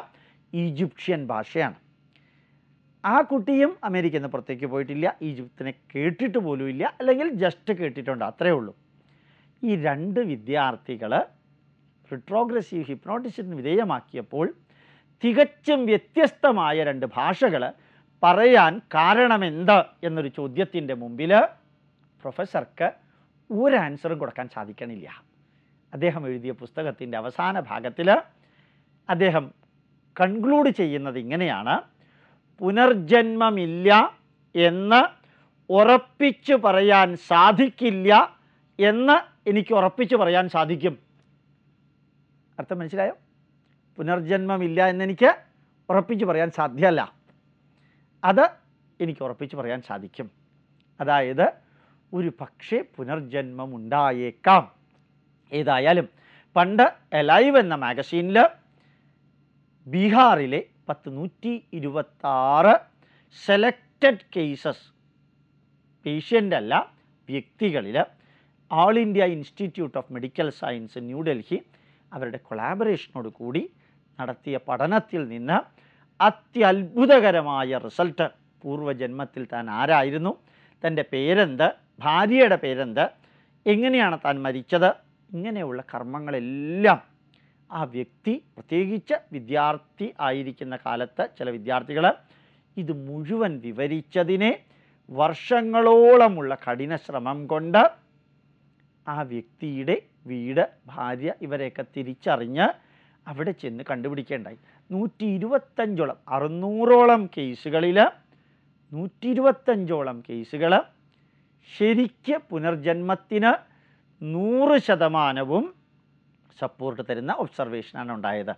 ഈജിപ്ഷ്യൻ ഭാഷയാണ്. ആ കുട്ടിയും അമേരിക്കയിൽ നിന്ന് പുറത്തേക്ക് പോയിട്ടില്ല. ഈജിപ്തിനെ കേട്ടിട്ട് പോലും ഇല്ല. അല്ലെങ്കിൽ ജസ്റ്റ് കേട്ടിട്ടുണ്ട്. അത്രേ ഉള്ളൂ. ഈ രണ്ട് വിദ്യാർത്ഥികൾ റിട്രോഗ്രസീവ് ഹിപ്നോട്ടിസത്തിന് വിധേയമാക്കിയപ്പോൾ തികച്ചും വ്യത്യസ്തമായ രണ്ട് ഭാഷകൾ പറയാൻ കാരണമെന്ത് എന്നൊരു ചോദ്യത്തിന്റെ മുമ്പിൽ പ്രൊഫസർക്ക് ഒരു ആൻസറും കൊടുക്കാൻ സാധിക്കണില്ല. അദ്ദേഹം എഴുതിയ പുസ്തകത്തിന്റെ അവസാന ഭാഗത്തിൽ അദ്ദേഹം കൺക്ലൂഡ് ചെയ്യുന്നത് ഇങ്ങനെയാണ്. പുനർജന്മമില്ല എന്ന് ഉറപ്പിച്ചു പറയാൻ സാധിക്കില്ല എന്ന് എനിക്ക് ഉറപ്പിച്ചു പറയാൻ സാധിക്കും. അർത്ഥം മനസ്സിലായോ? പുനർജന്മമില്ല എന്നെനിക്ക് ഉറപ്പിച്ചു പറയാൻ സാധ്യമല്ല അത് എനിക്ക് ഉറപ്പിച്ചു പറയാൻ സാധിക്കും. അതായത് ഒരു പക്ഷേ പുനർജന്മം ഉണ്ടായേക്കാം. ഏതായാലും പണ്ട് എലൈവ് എന്ന മാഗസീനിൽ ബീഹാറിലെ പത്ത് നൂറ്റി ഇരുപത്താറ് സെലക്റ്റഡ് കേസസ് പേഷ്യന്റ് അല്ല വ്യക്തികളിൽ All India Institute of Medical Science New Delhi അവരുടെ കൊളാബറേഷനോട് കൂടി നടത്തിയ പഠനത്തിൽ നിന്ന് അത്യത്ഭുതകരമായ റിസൾട്ട് പൂർവജന്മത്തിൽ താൻ ആരായിരുന്നു? തന്റെ പേരെന്ത്? ഭാര്യയുടെ പേരെന്ത്? എങ്ങനെയാണ് താൻ മരിച്ചത്? ഇങ്ങനെയുള്ള കർമ്മങ്ങളെല്ലാം ആ വ്യക്തി പ്രത്യേകിച്ച് വിദ്യാർത്ഥി ആയിരിക്കുന്ന കാലത്ത് ചില വിദ്യാർത്ഥികൾ ഇത് മുഴുവൻ വിവരിച്ചതിനെ വർഷങ്ങളോളമുള്ള കഠിന ശ്രമം കൊണ്ട് ആ വ്യക്തിയുടെ വീട് ഭാര്യ ഇവരെയൊക്കെ തിരിച്ചറിഞ്ഞ് അവിടെ ചെന്ന് കണ്ടുപിടിക്കേണ്ടായി. നൂറ്റി ഇരുപത്തഞ്ചോളം അറുന്നൂറോളം കേസുകളിൽ നൂറ്റി ഇരുപത്തഞ്ചോളം കേസുകൾ ശരിക്ക് പുനർജന്മത്തിന് നൂറ് ശതമാനവും സപ്പോർട്ട് തരുന്ന ഒബ്സർവേഷനാണ് ഉണ്ടായത്.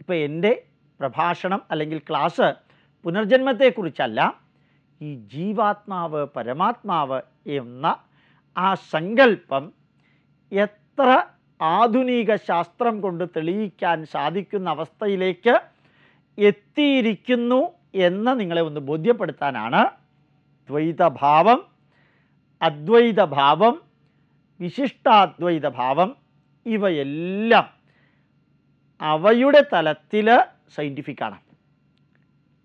ഇപ്പോൾ എന്റെ പ്രഭാഷണം അല്ലെങ്കിൽ ക്ലാസ് പുനർജന്മത്തെക്കുറിച്ചല്ല ഈ ജീവാത്മാവ് പരമാത്മാവ് എന്ന ആ സങ്കല്പം എത്ര ആധുനിക ശാസ്ത്രം കൊണ്ട് തെളിയിക്കാൻ സാധിക്കുന്ന അവസ്ഥയിലേക്ക് എത്തിയിരിക്കുന്നു എന്ന് നിങ്ങളെ ഒന്ന് ബോധ്യപ്പെടുത്താനാണ് ദ്വൈതഭാവം അദ്വൈതഭാവം വിശിഷ്ടാദ്വൈതഭാവം ഇവയെല്ലാം അവയുടെ തലത്തിൽ സയന്റിഫിക്കാണ്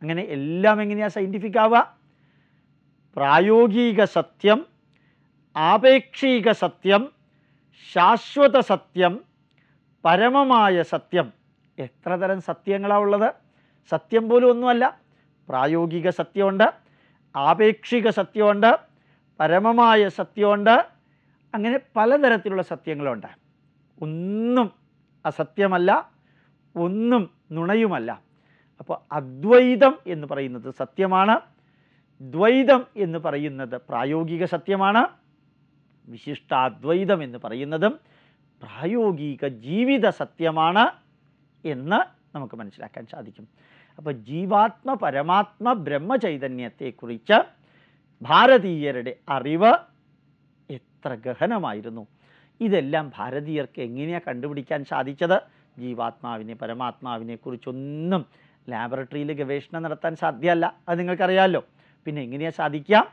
അങ്ങനെ എല്ലാം എങ്ങനെയാണ് സയന്റിഫിക് ആവുക? പ്രായോഗിക സത്യം ആപേക്ഷിക സത്യം ശാശ്വത സത്യം പരമമായ സത്യം. എത്ര തരം സത്യങ്ങളാണ് ഉള്ളത്? സത്യം പോലും ഒന്നുമല്ല. പ്രായോഗിക സത്യമുണ്ട് ആപേക്ഷിക സത്യമുണ്ട് പരമമായ സത്യമുണ്ട്. അങ്ങനെ പലതരത്തിലുള്ള സത്യങ്ങളുണ്ട്. ഒന്നും അസത്യമല്ല ഒന്നും നുണയുമല്ല. അപ്പോൾ അദ്വൈതം എന്ന് പറയുന്നത് സത്യമാണ്. ദ്വൈതം എന്ന് പറയുന്നത് പ്രായോഗിക സത്യമാണ്. വിശിഷ്ടാദ്വൈതം എന്ന് പറയുന്നതും പ്രായോഗിക ജീവിത സത്യമാണ് എന്ന് നമുക്ക് മനസ്സിലാക്കാൻ സാധിക്കും. അപ്പോൾ ജീവാത്മ പരമാത്മ ബ്രഹ്മചൈതന്യത്തെക്കുറിച്ച് ഭാരതീയരുടെ അറിവ് എത്ര ഗഹനമായിരുന്നു. ഇതെല്ലാം ഭാരതീയർക്ക് എങ്ങനെയാണ് കണ്ടുപിടിക്കാൻ സാധിച്ചത്? ജീവാത്മാവിനെ പരമാത്മാവിനെ കുറിച്ചൊന്നും ലാബറട്ടറിയിൽ ഗവേഷണം നടത്താൻ സാധ്യമല്ല. അത് നിങ്ങൾക്കറിയാമല്ലോ പിന്നെ എങ്ങനെയാണ് സാധിക്കാം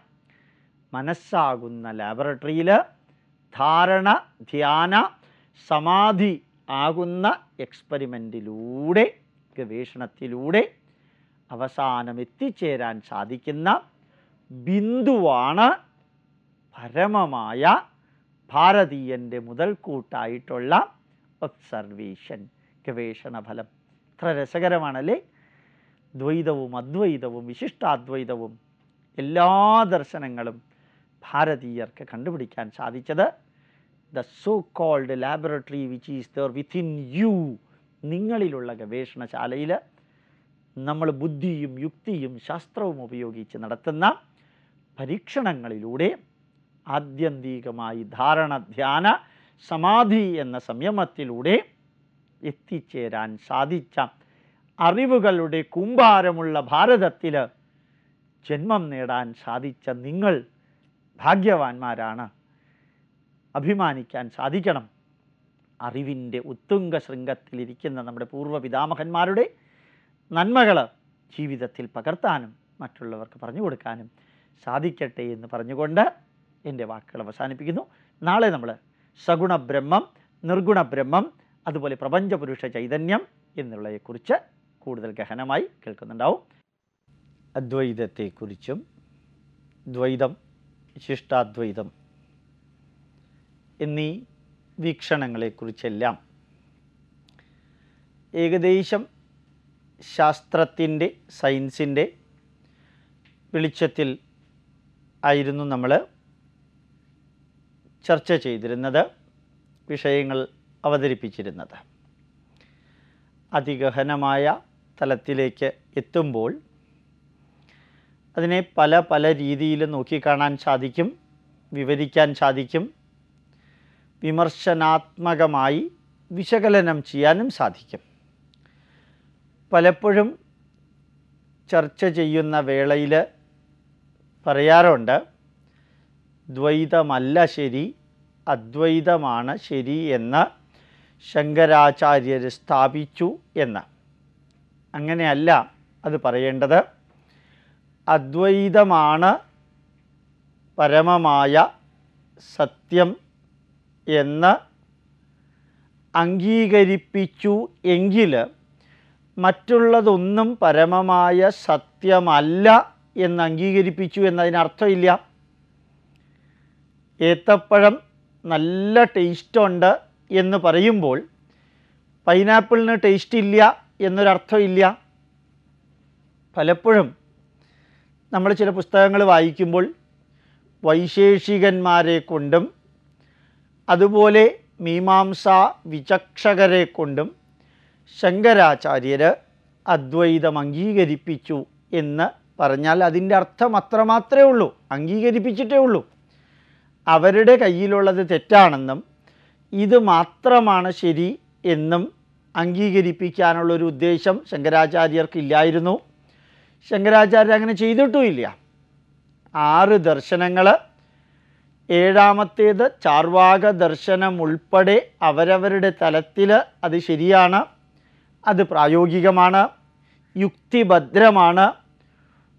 മനസ്സാകുന്ന ലാബറട്ടറിയിൽ ധാരണ ധ്യാന സമാധി ആകുന്ന എക്സ്പെരിമെന്റിലൂടെ ഗവേഷണത്തിലൂടെ അവസാനം എത്തിച്ചേരാൻ സാധിക്കുന്ന ബിന്ദുവാണ് പരമമായ ഭാരതീയന്റെ മുതൽക്കൂട്ടായിട്ടുള്ള ഒബ്സർവേഷൻ ഗവേഷണ ഫലം എത്ര രസകരമാണല്ലേ? ദ്വൈതവും അദ്വൈതവും വിശിഷ്ടാദ്വൈതവും എല്ലാ ദർശനങ്ങളും ഭാരതീയർക്ക് കണ്ടുപിടിക്കാൻ സാധിച്ചത് the so called laboratory which is there within you നിങ്ങളിലുള്ള ഗവേഷണശാലയിൽ നമ്മൾ ബുദ്ധിയും യുക്തിയും ശാസ്ത്രവും ഉപയോഗിച്ച് നടത്തുന്ന പരീക്ഷണങ്ങളിലൂടെ ആത്യന്തികമായി ധാരണ ധ്യാന സമാധി എന്ന സംയമത്തിലൂടെ എത്തിച്ചേരാൻ സാധിച്ച അറിവുകളുടെ കൂമ്പാരമുള്ള ഭാരതത്തിൽ ജന്മം നേടാൻ സാധിച്ച നിങ്ങൾ ഭാഗ്യവാന്മാരാണ്. അഭിമാനിക്കാൻ സാധിക്കണം. അറിവിന്റെ ഉത്തുംഗ ശൃംഗത്തിലിരിക്കുന്ന നമ്മുടെ പൂർവപിതാമഹന്മാരുടെ നന്മകൾ ജീവിതത്തിൽ പകർത്താനും മറ്റുള്ളവർക്ക് പറഞ്ഞു കൊടുക്കാനും സാധിക്കട്ടെ എന്ന് പറഞ്ഞുകൊണ്ട് എന്റെ വാക്കുകൾ അവസാനിപ്പിക്കുന്നു. നാളെ നമ്മൾ സഗുണ ബ്രഹ്മം നിർഗുണ ബ്രഹ്മം അതുപോലെ പ്രപഞ്ചപുരുഷ ചൈതന്യം എന്നുള്ളതിനെക്കുറിച്ച് കൂടുതൽ ഗഹനമായി കേൾക്കുന്നുണ്ടാവും. അദ്വൈതത്തെക്കുറിച്ചും ദ്വൈതം ശിഷ്ടാദ്വൈതം എന്നീ വീക്ഷണങ്ങളെക്കുറിച്ചെല്ലാം ഏകദേശം ശാസ്ത്രത്തിന്റെ സയൻസിന്റെ വെളിച്ചത്തിൽ ആയിരുന്നു നമ്മൾ ചർച്ച ചെയ്തിരുന്നത് വിഷയങ്ങൾ അവതരിപ്പിച്ചിരുന്നത്. അതിഗഹനമായ തലത്തിലേക്ക് എത്തുമ്പോൾ അതിനെ പല പല രീതിയിൽ നോക്കിക്കാണാൻ സാധിക്കും വിവരിക്കാൻ സാധിക്കും വിമർശനാത്മകമായി വിശകലനം ചെയ്യാനും സാധിക്കും. പലപ്പോഴും ചർച്ച ചെയ്യുന്ന വേളയിൽ പറയാറുണ്ട് ദ്വൈതമല്ല ശരി അദ്വൈതമാണ് ശരി എന്ന് ശങ്കരാചാര്യർ സ്ഥാപിച്ചു എന്ന്. അങ്ങനെയല്ല അത് പറയേണ്ടത്. അദ്വൈതമാണ് പരമമായ സത്യം എന്ന് അംഗീകരിപ്പിച്ചു എങ്കിൽ മറ്റുള്ളതൊന്നും പരമമായ സത്യമല്ല എന്ന് അംഗീകരിപ്പിച്ചു എന്നതിനർത്ഥമില്ല ഏത്തപ്പഴം നല്ല ടേസ്റ്റുണ്ട് എന്ന് പറയുമ്പോൾ പൈനാപ്പിളിന് ടേസ്റ്റ് ഇല്ല എന്നൊരർത്ഥമില്ല. പലപ്പോഴും നമ്മൾ ചില പുസ്തകങ്ങൾ വായിക്കുമ്പോൾ വൈശേഷികന്മാരെ കൊണ്ടും അതുപോലെ മീമാംസ വിചക്ഷകരെ കൊണ്ടും ശങ്കരാചാര്യർ അദ്വൈതം അംഗീകരിപ്പിച്ചു എന്ന് പറഞ്ഞാൽ അതിന്റെ അർത്ഥം അത്രമാത്രമേ ഉള്ളൂ അംഗീകരിപ്പിച്ചിട്ടേ ഉള്ളൂ. അവരുടെ കയ്യിലുള്ളത് തെറ്റാണെന്നും ഇത് മാത്രമാണ് ശരി എന്നും അംഗീകരിപ്പിക്കാനുള്ളൊരു ഉദ്ദേശം ശങ്കരാചാര്യർക്കില്ലായിരുന്നു. ശങ്കരാചാര്യർ അങ്ങനെ ചെയ്തിട്ടുമില്ല. ആറ് ദർശനങ്ങൾ ഏഴാമത്തേത് ചാർവാക ദർശനം ഉൾപ്പെടെ അവരവരുടെ തലത്തിൽ അത് ശരിയാണ് അത് പ്രായോഗികമാണ് യുക്തിഭദ്രമാണ്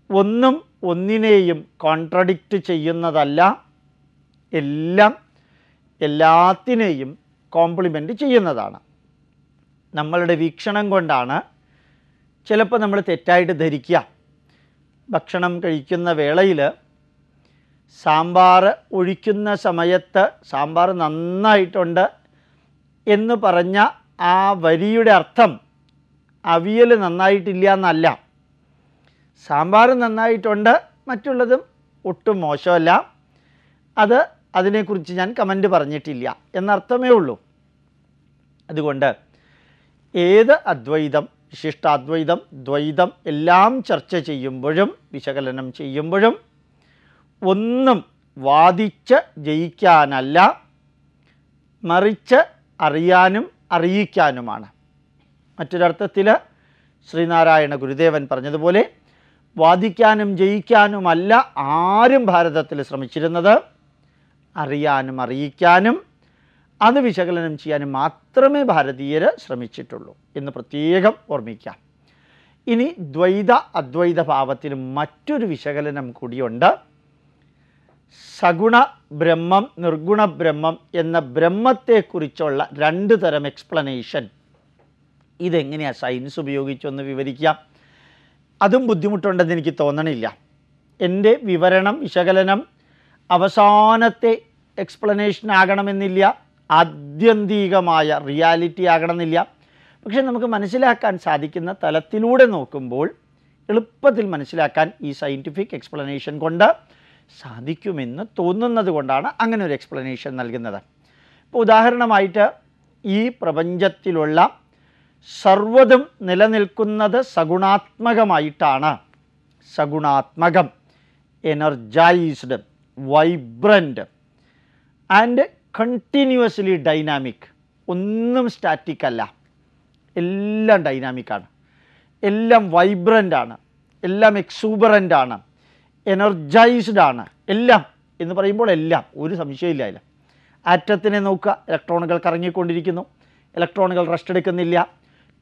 ഒന്നും ഒന്നിനെയും കോൺട്രഡിക്റ്റ് ചെയ്യുന്നതല്ല. എല്ലാം എല്ലാത്തിനെയും കോംപ്ലിമെന്റ് ചെയ്യുന്നതാണ്. നമ്മളുടെ വീക്ഷണം കൊണ്ടാണ് ചിലപ്പോൾ നമ്മൾ തെറ്റായിട്ട് ധരിക്കുക. ഭക്ഷണം കഴിക്കുന്ന വേളയിൽ സാമ്പാർ ഒഴിക്കുന്ന സമയത്ത് സാമ്പാർ നന്നായിട്ടുണ്ട് എന്ന് പറഞ്ഞ ആ വരിയുടെ അർത്ഥം അവിയൽ നന്നായിട്ടില്ല എന്നല്ല. സാമ്പാർ നന്നായിട്ടുണ്ട് മറ്റുള്ളതും ഒട്ടും മോശമല്ല. അത് അതിനെക്കുറിച്ച് ഞാൻ കമന്റ് പറഞ്ഞിട്ടില്ല എന്നർത്ഥമേ ഉള്ളൂ. അതുകൊണ്ട് ഏത് അദ്വൈതം വിശിഷ്ടാദ്വൈതം ദ്വൈതം എല്ലാം ചർച്ച ചെയ്യുമ്പോഴും വിശകലനം ചെയ്യുമ്പോഴും ഒന്നും വാദിച്ച് ജയിക്കാനല്ല മറിച്ച് അറിയാനും അറിയിക്കാനുമാണ്. മറ്റൊരർത്ഥത്തിൽ ശ്രീനാരായണ ഗുരുദേവൻ പറഞ്ഞതുപോലെ വാദിക്കാനും ജയിക്കാനുമല്ല ആരും ഭാരതത്തിൽ ശ്രമിച്ചിരുന്നത്. അറിയാനും അറിയിക്കാനും അത് വിശകലനം ചെയ്യാനും മാത്രമേ ഭാരതീയർ ശ്രമിച്ചിട്ടുള്ളൂ എന്ന് പ്രത്യേകം ഓർമ്മിക്കാം. ഇനി ദ്വൈത അദ്വൈത ഭാവത്തിന് മറ്റൊരു വിശകലനം കൂടിയുണ്ട്. സഗുണ ബ്രഹ്മം നിർഗുണ ബ്രഹ്മം എന്ന ബ്രഹ്മത്തെക്കുറിച്ചുള്ള രണ്ട് തരം എക്സ്പ്ലനേഷൻ ഇതെങ്ങനെയാണ് സയൻസ് ഉപയോഗിച്ചൊന്ന് വിവരിക്കാം? അതും ബുദ്ധിമുട്ടുണ്ടെന്ന് എനിക്ക് തോന്നണില്ല. എന്റെ വിവരണം വിശകലനം അവസാനത്തെ എക്സ്പ്ലനേഷൻ ആകണമെന്നില്ല ആത്യന്തികമായ റിയാലിറ്റി ആകണമെന്നില്ല. പക്ഷെ നമുക്ക് മനസ്സിലാക്കാൻ സാധിക്കുന്ന തലത്തിലൂടെ നോക്കുമ്പോൾ എളുപ്പത്തിൽ മനസ്സിലാക്കാൻ ഈ സയന്റിഫിക് എക്സ്പ്ലനേഷൻ കൊണ്ട് സാധിക്കുമെന്ന് തോന്നുന്നത് കൊണ്ടാണ് അങ്ങനെ ഒരു എക്സ്പ്ലനേഷൻ നൽകുന്നത്. ഇപ്പോൾ ഉദാഹരണമായിട്ട് ഈ പ്രപഞ്ചത്തിലുള്ള സർവതും നിലനിൽക്കുന്നത് സഗുണാത്മകമായിട്ടാണ്. സഗുണാത്മകം energized vibrant and continuously dynamic ഒന്നും സ്റ്റാറ്റിക് അല്ല. എല്ലാം ഡൈനാമിക്കാണ് എല്ലാം വൈബ്രന്റ് ആണ്. എല്ലാം എക്സൂബറന്റ് ആണ്. എനർജൈസ്ഡ് ആണ്. എല്ലാം എന്ന് പറയുമ്പോൾ എല്ലാം. ഒരു സംശയമില്ല അതിൽ ആറ്റത്തിനെ നോക്കുക. ഇലക്ട്രോണുകൾ കറങ്ങിക്കൊണ്ടിരിക്കുന്നു. ഇലക്ട്രോണുകൾ റെസ്റ്റ് എടുക്കുന്നില്ല.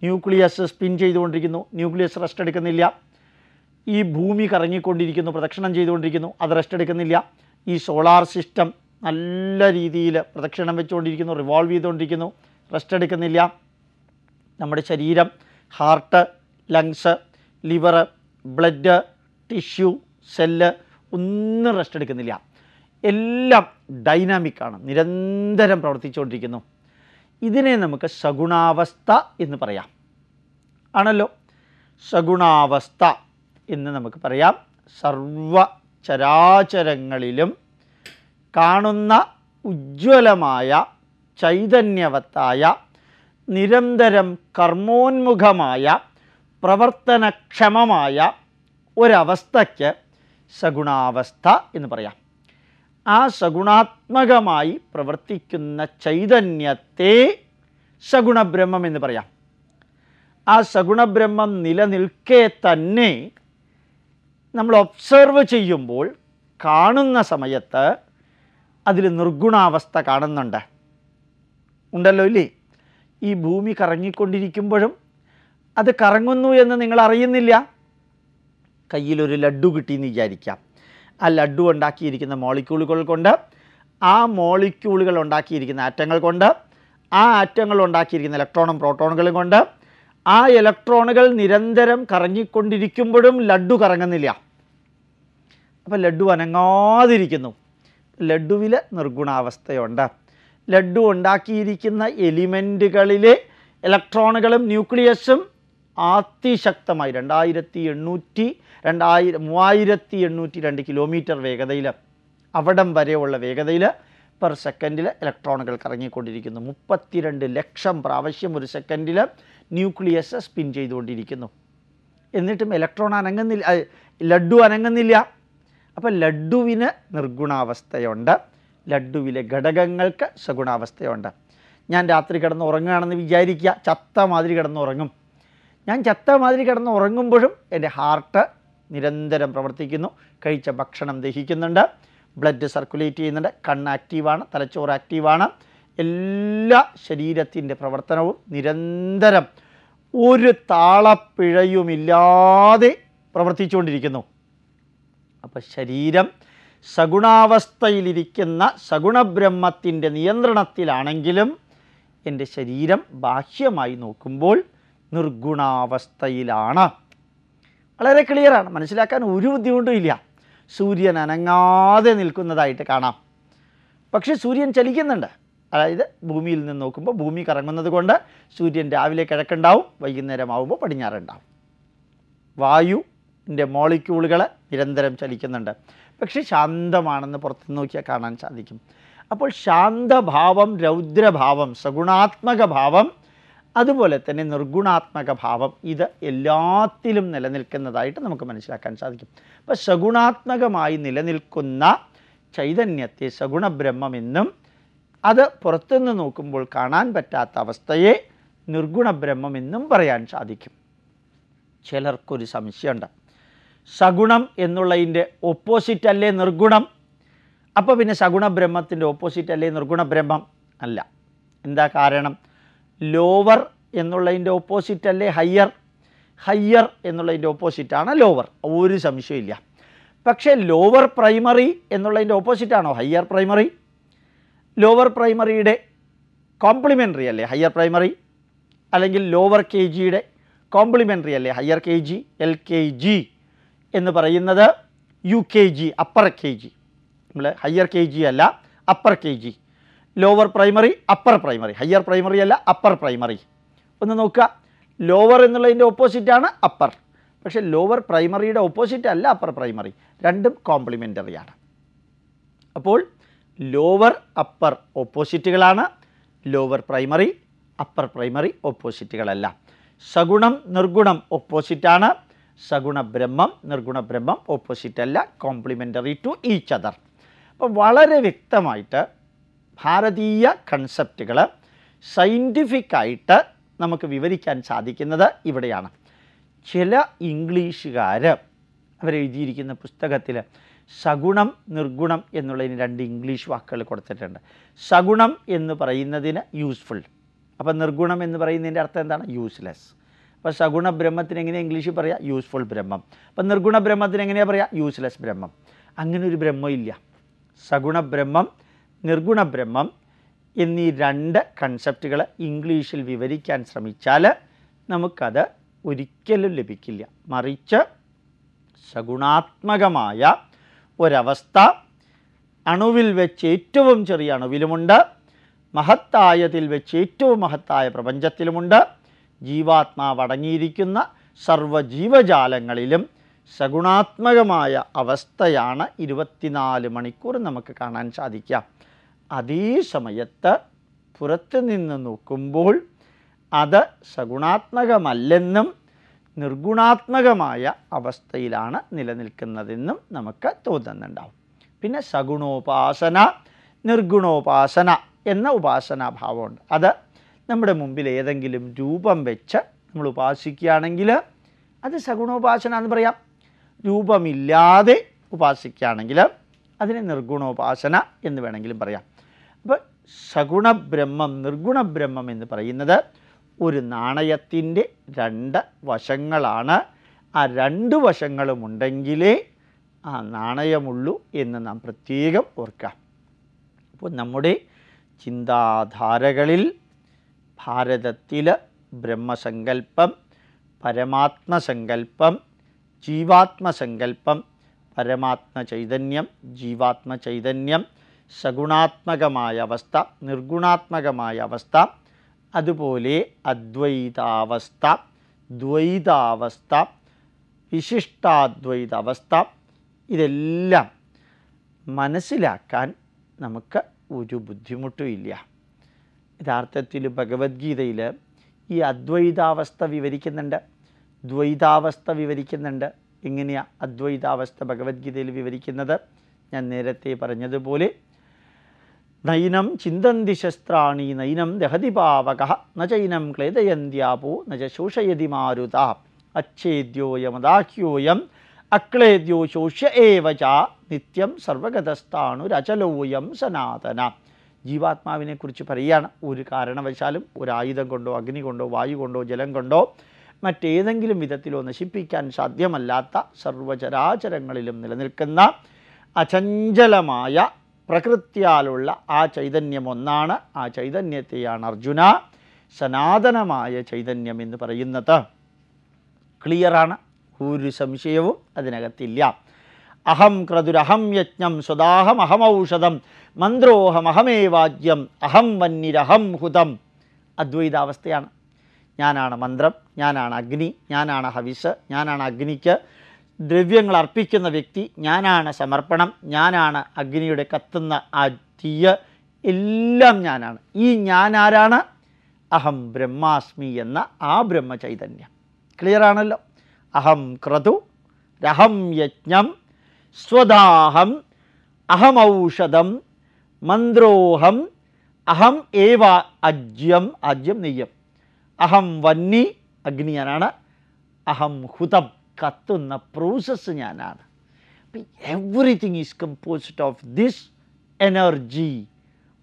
ന്യൂക്ലിയസ് സ്പിൻ ചെയ്തുകൊണ്ടിരിക്കുന്നു. ന്യൂക്ലിയസ് റെസ്റ്റ് എടുക്കുന്നില്ല. ഈ ഭൂമി കറങ്ങിക്കൊണ്ടിരിക്കുന്നു പ്രദക്ഷിണം ചെയ്തുകൊണ്ടിരിക്കുന്നു അത് റെസ്റ്റ് എടുക്കുന്നില്ല. ഈ സോളാർ സിസ്റ്റം നല്ല രീതിയിൽ പ്രദക്ഷിണം വെച്ചുകൊണ്ടിരിക്കുന്നു റിവോൾവ് ചെയ്തുകൊണ്ടിരിക്കുന്നു റെസ്റ്റ് എടുക്കുന്നില്ല. നമ്മുടെ ശരീരം heart lungs liver blood tissue cell ഒന്നും റെസ്റ്റ് എടുക്കുന്നില്ല. എല്ലാം ഡൈനാമിക്കാണ് നിരന്തരം പ്രവർത്തിച്ചുകൊണ്ടിരിക്കുന്നു. ഇതിനെ നമുക്ക് സഗുണാവസ്ഥ എന്ന് പറയാം. ആണല്ലോ? സഗുണാവസ്ഥ എന്ന് നമുക്ക് പറയാം. സർവ ചരാചരങ്ങളിലും കാണുന്ന ഉജ്ജ്വലമായ ചൈതന്യവത്തായ നിരന്തരം കർമ്മോന്മുഖമായ പ്രവർത്തനക്ഷമമായ ഒരവസ്ഥയ്ക്ക് സഗുണാവസ്ഥ എന്ന് പറയാം. ആ സഗുണാത്മകമായി പ്രവർത്തിക്കുന്ന ചൈതന്യത്തെ സഗുണബ്രഹ്മം എന്ന് പറയാം. ആ സഗുണബ്രഹ്മം നിലനിൽക്കെ തന്നെ നമ്മൾ ഒബ്സർവ് ചെയ്യുമ്പോൾ കാണുന്ന സമയത്ത് അതിൽ നിർഗുണാവസ്ഥ കാണുന്നുണ്ട്. ഉണ്ടല്ലോ ഇല്ലേ? ഈ ഭൂമി കറങ്ങിക്കൊണ്ടിരിക്കുമ്പോഴും അത് കറങ്ങുന്നു എന്ന് നിങ്ങൾ അറിയുന്നില്ല. കയ്യിലൊരു ലഡ്ഡു കിട്ടിയെന്ന് വിചാരിക്കാം. ആ ലഡ്ഡു ഉണ്ടാക്കിയിരിക്കുന്ന മോളിക്യൂളുകൾ കൊണ്ട് ആ മോളിക്യൂളുകൾ ഉണ്ടാക്കിയിരിക്കുന്ന ആറ്റങ്ങൾ കൊണ്ട് ആ ആറ്റങ്ങൾ ഉണ്ടാക്കിയിരിക്കുന്ന ഇലക്ട്രോണും പ്രോട്ടോണുകളും കൊണ്ട് ആ ഇലക്ട്രോണുകൾ നിരന്തരം കറങ്ങിക്കൊണ്ടിരിക്കുമ്പോഴും ലഡ്ഡു കറങ്ങുന്നില്ല. അപ്പോൾ ലഡ്ഡു അനങ്ങാതിരിക്കുന്നു. ലഡ്ഡുവിൽ നിർഗുണാവസ്ഥയുണ്ട്. ലഡ്ഡു ഉണ്ടാക്കിയിരിക്കുന്ന എലിമെന്റുകളിലെ ഇലക്ട്രോണുകളും ന്യൂക്ലിയസും അതിശക്തമായി രണ്ടായിരത്തി എണ്ണൂറ്റി രണ്ടായിരം മൂവായിരത്തി എണ്ണൂറ്റി രണ്ട് കിലോമീറ്റർ വേഗതയിൽ അവിടം വരെയുള്ള വേഗതയിൽ പെർ സെക്കൻഡിൽ ഇലക്ട്രോണുകൾ കറങ്ങിക്കൊണ്ടിരിക്കുന്നു. മുപ്പത്തിരണ്ട് ലക്ഷം പ്രാവശ്യം ഒരു സെക്കൻഡിൽ ന്യൂക്ലിയസ് സ്പിൻ ചെയ്തുകൊണ്ടിരിക്കുന്നു. എന്നിട്ടും ഇലക്ട്രോൺ അനങ്ങുന്നില്ല ലഡ്ഡു അനങ്ങുന്നില്ല. അപ്പം ലഡ്ഡുവിന് നിർഗുണാവസ്ഥയുണ്ട്. ലഡ്ഡുവിലെ ഘടകങ്ങൾക്ക് സഗുണാവസ്ഥയുണ്ട്. ഞാൻ രാത്രി കിടന്ന് ഉറങ്ങുകയാണെന്ന് വിചാരിക്കുക ചത്ത മാതിരി കിടന്ന് ഉറങ്ങും. ഞാൻ ചത്ത മാതിരി കിടന്ന് ഉറങ്ങുമ്പോഴും എന്റെ ഹാർട്ട് നിരന്തരം പ്രവർത്തിക്കുന്നു. കഴിച്ച ഭക്ഷണം ദഹിക്കുന്നുണ്ട്. ബ്ലഡ് സർക്കുലേറ്റ് ചെയ്യുന്നുണ്ട്. കണ്ണ് ആക്റ്റീവാണ് തലച്ചോറ് ആക്റ്റീവാണ്. എല്ലാ ശരീരത്തിന്റെ പ്രവർത്തനവും നിരന്തരം ഒരു താളപ്പിഴയുമില്ലാതെ പ്രവർത്തിച്ചുകൊണ്ടിരിക്കുന്നു. അപ്പോൾ ശരീരം സഗുണാവസ്ഥയിലിരിക്കുന്ന സഗുണബ്രഹ്മത്തിന്റെ നിയന്ത്രണത്തിലാണെങ്കിലും എന്റെ ശരീരം ബാഹ്യമായി നോക്കുമ്പോൾ നിർഗുണാവസ്ഥയിലാണ്. വളരെ ക്ലിയറാണ്. മനസ്സിലാക്കാൻ ഒരു ബുദ്ധിമുട്ടും ഇല്ല. സൂര്യൻ അനങ്ങാതെ നിൽക്കുന്നതായിട്ട് കാണാം. പക്ഷേ സൂര്യൻ ചലിക്കുന്നുണ്ട്. അതായത് ഭൂമിയിൽ നിന്ന് നോക്കുമ്പോൾ ഭൂമി കറങ്ങുന്നത് കൊണ്ട് സൂര്യൻ രാവിലെ കിഴക്കുണ്ടാവും വൈകുന്നേരം ആവുമ്പോൾ പടിഞ്ഞാറുണ്ടാവും. വായുവിന്റെ മോളിക്യൂളുകൾ നിരന്തരം ചലിക്കുന്നുണ്ട്. പക്ഷേ ശാന്തമാണെന്ന് പുറത്ത് നോക്കിയാൽ കാണാൻ സാധിക്കും. അപ്പോൾ ശാന്തഭാവം രൗദ്രഭാവം സഗുണാത്മക ഭാവം അതുപോലെ തന്നെ നിർഗുണാത്മക ഭാവം ഇത് എല്ലാത്തിലും നിലനിൽക്കുന്നതായിട്ട് നമുക്ക് മനസ്സിലാക്കാൻ സാധിക്കും. അപ്പോൾ സഗുണാത്മകമായി നിലനിൽക്കുന്ന ചൈതന്യത്തെ സഗുണബ്രഹ്മമെന്നും അത് പുറത്തുനിന്ന് നോക്കുമ്പോൾ കാണാൻ പറ്റാത്ത അവസ്ഥയെ നിർഗുണബ്രഹ്മമെന്നും പറയാൻ സാധിക്കും. ചിലർക്കൊരു സംശയമുണ്ട്. സഗുണം എന്നുള്ളതിന്റെ ഓപ്പോസിറ്റ് അല്ലേ നിർഗുണം? അപ്പോൾ പിന്നെ സഗുണ ബ്രഹ്മത്തിന്റെ ഓപ്പോസിറ്റ് അല്ലേ നിർഗുണ ബ്രഹ്മം? അല്ല. എന്താ കാരണം? ലോവർ എന്നുള്ളതിന്റെ ഓപ്പോസിറ്റ് അല്ലേ ഹയ്യർ ഹയ്യർ എന്നുള്ളതിന്റെ ഓപ്പോസിറ്റാണ് ലോവർ ഒരു സംശയമില്ല പക്ഷേ ലോവർ പ്രൈമറി എന്നുള്ളതിന്റെ ഓപ്പോസിറ്റാണോ ഹയ്യർ പ്രൈമറി ലോവർ പ്രൈമറിയുടെ കോംപ്ലിമെന്ററി അല്ലേ? ഹയർ പ്രൈമറി അല്ലെങ്കിൽ ലോവർ കെ ജിയുടെ കോംപ്ലിമെന്ററി അല്ലേ? Higher K G L K G എന്ന് പറയുന്നത് U K G upper K G നമ്മൾ ഹയർ കെ ജി അല്ല upper K G lower primary upper primary higher primary അല്ല അപ്പർ പ്രൈമറി ഒന്ന് നോക്കുക. ലോവർ എന്നുള്ളതിന്റെ ഓപ്പോസിറ്റാണ് അപ്പർ പക്ഷേ ലോവർ പ്രൈമറിയുടെ ഓപ്പോസിറ്റ് അല്ല അപ്പർ പ്രൈമറി രണ്ടും കോംപ്ലിമെന്ററിയാണ് അപ്പോൾ ലോവർ അപ്പർ ഓപ്പോസിറ്റുകളാണ് ലോവർ പ്രൈമറി അപ്പർ പ്രൈമറി ഓപ്പോസിറ്റുകളല്ല സഗുണം നിർഗുണം ഓപ്പോസിറ്റാണ് സഗുണ ബ്രഹ്മം നിർഗുണ ബ്രഹ്മം ഓപ്പോസിറ്റ് അല്ല കോംപ്ലിമെന്ററി ടു ഈച്ച് അതർ അപ്പോൾ വളരെ വ്യക്തമായിട്ട് ഭാരതീയ കൺസെപ്റ്റുകൾ സയന്റിഫിക്കായിട്ട് നമുക്ക് വിവരിക്കാൻ സാധിക്കുന്നത് ഇവിടെയാണ്. ചില ഇംഗ്ലീഷുകാർ അവരെഴുതിയിരിക്കുന്ന പുസ്തകത്തിൽ സഗുണം നിർഗുണം എന്നുള്ളതിന് രണ്ട് ഇംഗ്ലീഷ് വാക്കുകൾ കൊടുത്തിട്ടുണ്ട്. സഗുണം എന്ന് പറയുന്നതിന് യൂസ്ഫുൾ അപ്പം നിർഗുണം എന്ന് പറയുന്നതിന്റെ അർത്ഥം എന്താണ്? യൂസ്ലെസ് അപ്പോൾ സഗുണ ബ്രഹ്മത്തിന് എങ്ങനെയാണ് ഇംഗ്ലീഷിൽ പറയാം? യൂസ്ഫുൾ ബ്രഹ്മം. അപ്പം നിർഗുണ ബ്രഹ്മത്തിന് എങ്ങനെയാണ് പറയുക യൂസ്ലെസ് ബ്രഹ്മം. അങ്ങനെ ഒരു ബ്രഹ്മം ഇല്ല. സഗുണ ബ്രഹ്മം നിർഗുണ ബ്രഹ്മം എന്നീ രണ്ട് കൺസെപ്റ്റുകൾ ഇംഗ്ലീഷിൽ വിവരിക്കാൻ ശ്രമിച്ചാൽ നമുക്കത് ഒരിക്കലും ലഭിക്കില്ല. മറിച്ച് സഗുണാത്മകമായ ഒരവസ്ഥ. അണുവിൽ വെച്ച് ഏറ്റവും ചെറിയ അണുവിലുമുണ്ട്. മഹത്തായതിൽ വെച്ച് ഏറ്റവും മഹത്തായ പ്രപഞ്ചത്തിലുമുണ്ട്. ജീവാത്മാവ് അടങ്ങിയിരിക്കുന്ന സർവജീവജാലങ്ങളിലും സഗുണാത്മകമായ അവസ്ഥയാണ് ഇരുപത്തിനാല് മണിക്കൂർ നമുക്ക് കാണാൻ സാധിക്കുക. അതേ സമയത്ത് പുറത്തു നിന്ന് നോക്കുമ്പോൾ അത് സഗുണാത്മകമല്ലെന്നും നിർഗുണാത്മകമായ അവസ്ഥയിലാണ് നിലനിൽക്കുന്നതെന്നും നമുക്ക് തോന്നുന്നുണ്ടാവും. പിന്നെ സഗുണോപാസന നിർഗുണോപാസന എന്ന ഉപാസനാഭാവമുണ്ട്. അത് നമ്മുടെ മുമ്പിൽ ഏതെങ്കിലും രൂപം വെച്ച് നമ്മൾ ഉപാസിക്കുകയാണെങ്കിൽ അത് സഗുണോപാസന എന്ന് പറയാം. രൂപമില്ലാതെ ഉപാസിക്കുകയാണെങ്കിൽ അതിനെ നിർഗുണോപാസന എന്ന് വേണമെങ്കിലും പറയാം. അപ്പോൾ സഗുണബ്രഹ്മം നിർഗുണബ്രഹ്മം എന്ന് പറയുന്നത് ഒരു നാണയത്തിന്റെ രണ്ട് വശങ്ങളാണ്. ആ രണ്ട് വശങ്ങളും ഉണ്ടെങ്കിലേ ആ നാണയമുള്ളൂ എന്ന് നാം പ്രത്യേകം ഓർക്കാം. അപ്പോൾ നമ്മുടെ ചിന്താധാരകളിൽ ഭാരതത്തിൽ ബ്രഹ്മസങ്കല്പം പരമാത്മസങ്കല്പം ജീവാത്മസങ്കല്പം പരമാത്മചൈതന്യം ജീവാത്മചൈതന്യം ജീവാത്മ ചൈതന്യം സഗുണാത്മകമായ അവസ്ഥ നിർഗുണാത്മകമായ അവസ്ഥ അതുപോലെ അദ്വൈതാവസ്ഥ ദ്വൈതാവസ്ഥ വിശിഷ്ടാദ്വൈതാവസ്ഥ ഇതെല്ലാം മനസ്സിലാക്കാൻ നമുക്ക് ഒരു ബുദ്ധിമുട്ടും ഇല്ല യഥാർത്ഥത്തിൽ ഭഗവത്ഗീതയിൽ ഈ അദ്വൈതാവസ്ഥ വിവരിക്കുന്നുണ്ട് ദ്വൈതാവസ്ഥ വിവരിക്കുന്നുണ്ട്. എങ്ങനെയാണ് അദ്വൈതാവസ്ഥ ഭഗവത്ഗീതയിൽ വിവരിക്കുന്നത്? ഞാൻ നേരത്തെ പറഞ്ഞതുപോലെ നൈനം ചിന്തന്തി ശസ്ത്രാണി നൈനം ദഹതി പാവക നൈനം ക്ലേദയന്ത്യാപോ നോഷയതി മാരുത അച്ഛേദ്യോയമദാഹ്യോയം അക്ലേദ്യോ ശോഷ്യ ഏവ ച നിത്യം സർവഗതസ്ഥാണുരചലോയം സനാതന. ജീവാത്മാവിനെ കുറിച്ച് പറയുകയാണ്. ഒരു കാരണവശാലും ആയുധം കൊണ്ടോ അഗ്നി കൊണ്ടോ വായു കൊണ്ടോ ജലം കൊണ്ടോ മറ്റേതെങ്കിലും വിധത്തിലോ നശിപ്പിക്കാൻ സാധ്യമല്ലാത്ത സർവചരാചരങ്ങളിലും നിലനിൽക്കുന്ന അചഞ്ചലമായ പ്രകൃത്യാലുള്ള ആ ചൈതന്യം ഒന്നാണ് ആ ചൈതന്യത്തെയാണ് അർജുന സനാതനമായ ചൈതന്യം എന്ന് പറയുന്നത്. ക്ലിയറാണ് ഒരു സംശയവും അതിനകത്തില്ല. അഹം ക്രതുരഹം യജ്ഞം സ്വദാഹമഹമൗഷധം മന്ത്രോഹമഹമേവാജ്യം അഹം വന്നിരഹം ഹുതം. അദ്വൈതാവസ്ഥയാണ്. ഞാനാണ് മന്ത്രം ഞാനാണ് അഗ്നി ഞാനാണ് ഹവിസ് ഞാനാണ് അഗ്നിക്ക് ദ്രവ്യങ്ങൾ അർപ്പിക്കുന്ന വ്യക്തി ഞാനാണ് സമർപ്പണം ഞാനാണ് അഗ്നിയുടെ കത്തുന്ന ആ തീയ എല്ലാം ഞാനാണ്. ഈ ഞാൻ ആരാണ്? അഹം ബ്രഹ്മാസ്മി എന്ന ആ ബ്രഹ്മചൈതന്യം. ക്ലിയർ ആണല്ലോ? അഹം ക്രതു രഹം യജ്ഞം സ്വദാഹം അഹമൗഷധം മന്ത്രോഹം അഹം ഏവ അജ്യം അജ്യം നെയ്യം. അഹം വന്നി അഗ്നിയനാണ്. അഹം ഹുതം. കത്തുന്ന പ്രോസസ്സ് ഞാനാണ്. Everything is composed of this energy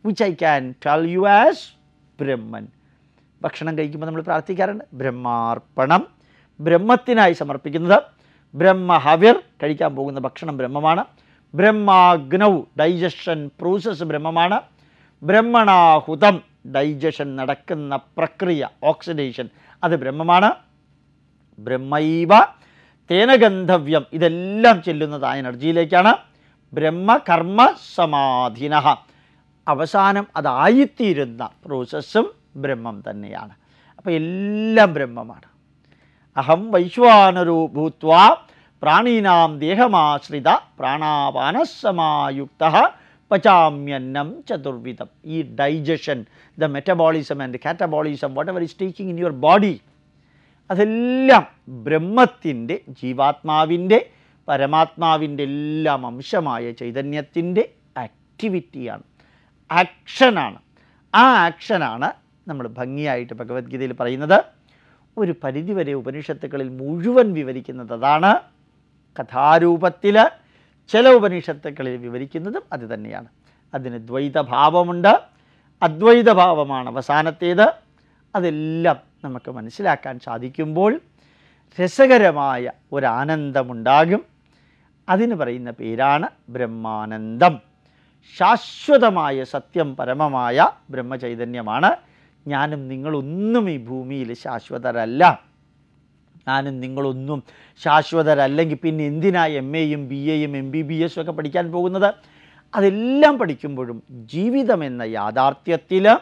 which I can tell you as Brahman ഭക്ഷണം കഴിക്കുമ്പോൾ നമ്മൾ പ്രാർത്ഥിക്കാറുണ്ട്. ബ്രഹ്മാർപ്പണം. ബ്രഹ്മത്തിനായി സമർപ്പിക്കുന്നത് ബ്രഹ്മഹവിർ. കഴിക്കാൻ പോകുന്ന ഭക്ഷണം ബ്രഹ്മമാണ്. ബ്രഹ്മാഗ്നൗ ഡൈജഷൻ പ്രോസസ്സ് ബ്രഹ്മമാണ്. ബ്രഹ്മണാഹുതം ഡൈജഷൻ നടക്കുന്ന പ്രക്രിയ ഓക്സിഡേഷൻ അത് ബ്രഹ്മമാണ്. ബ്രഹ്മൈവ തേനഗന്ധവ്യം ഇതെല്ലാം ചെല്ലുന്നത് ആ എനർജിയിലേക്കാണ്. ബ്രഹ്മകർമ്മ സമാധിന അവസാനം അതായിത്തീരുന്ന പ്രോസസ്സും ബ്രഹ്മം തന്നെയാണ്. അപ്പോൾ എല്ലാം ബ്രഹ്മമാണ്. അഹം വൈശ്വാനരോ ഭൂത്വ പ്രാണീനാം ദേഹമാശ്രിത പ്രാണാപാനസമായുക്ത പചാമ്യന്നം ചതുർവിധം. ഈ digestion the metabolism and catabolism whatever is taking in your body അതെല്ലാം ബ്രഹ്മത്തിന്റെ ജീവാത്മാവിന്റെ പരമാത്മാവിന്റെ എല്ലാം അംശമായ ചൈതന്യത്തിന്റെ ആക്ടിവിറ്റിയാണ് ആക്ഷനാണ് ആ ആക്ഷനാണ് നമ്മൾ ഭംഗിയായിട്ട് ഭഗവത്ഗീതയിൽ പറയുന്നത്. ഒരു പരിധിവരെ ഉപനിഷത്തുക്കളിൽ മുഴുവൻ വിവരിക്കുന്നത് അതാണ്. കഥാരൂപത്തിൽ ചില ഉപനിഷത്തുക്കളിൽ വിവരിക്കുന്നതും അത് തന്നെയാണ്. അതിന് ദ്വൈതഭാവമുണ്ട്. അദ്വൈതഭാവമാണ് അവസാനത്തേത്. അതെല്ലാം നമുക്ക് മനസ്സിലാക്കാൻ സാധിക്കുമ്പോൾ രസകരമായ ഒരാനന്ദമുണ്ടാകും. അതിന് പറയുന്ന പേരാണ് ബ്രഹ്മാനന്ദം. ശാശ്വതമായ സത്യം പരമമായ ബ്രഹ്മചൈതന്യമാണ്. ഞാനും നിങ്ങളൊന്നും ഈ ഭൂമിയിൽ ശാശ്വതരല്ല. ഞാനും നിങ്ങളൊന്നും ശാശ്വതരല്ലെങ്കിൽ പിന്നെ എന്തിനാ എം എയും ബി എയും എം ബി ബി എസും ഒക്കെ പഠിക്കാൻ പോകുന്നത്? അതെല്ലാം പഠിക്കുമ്പോഴും ജീവിതമെന്ന യാഥാർത്ഥ്യത്തിൽ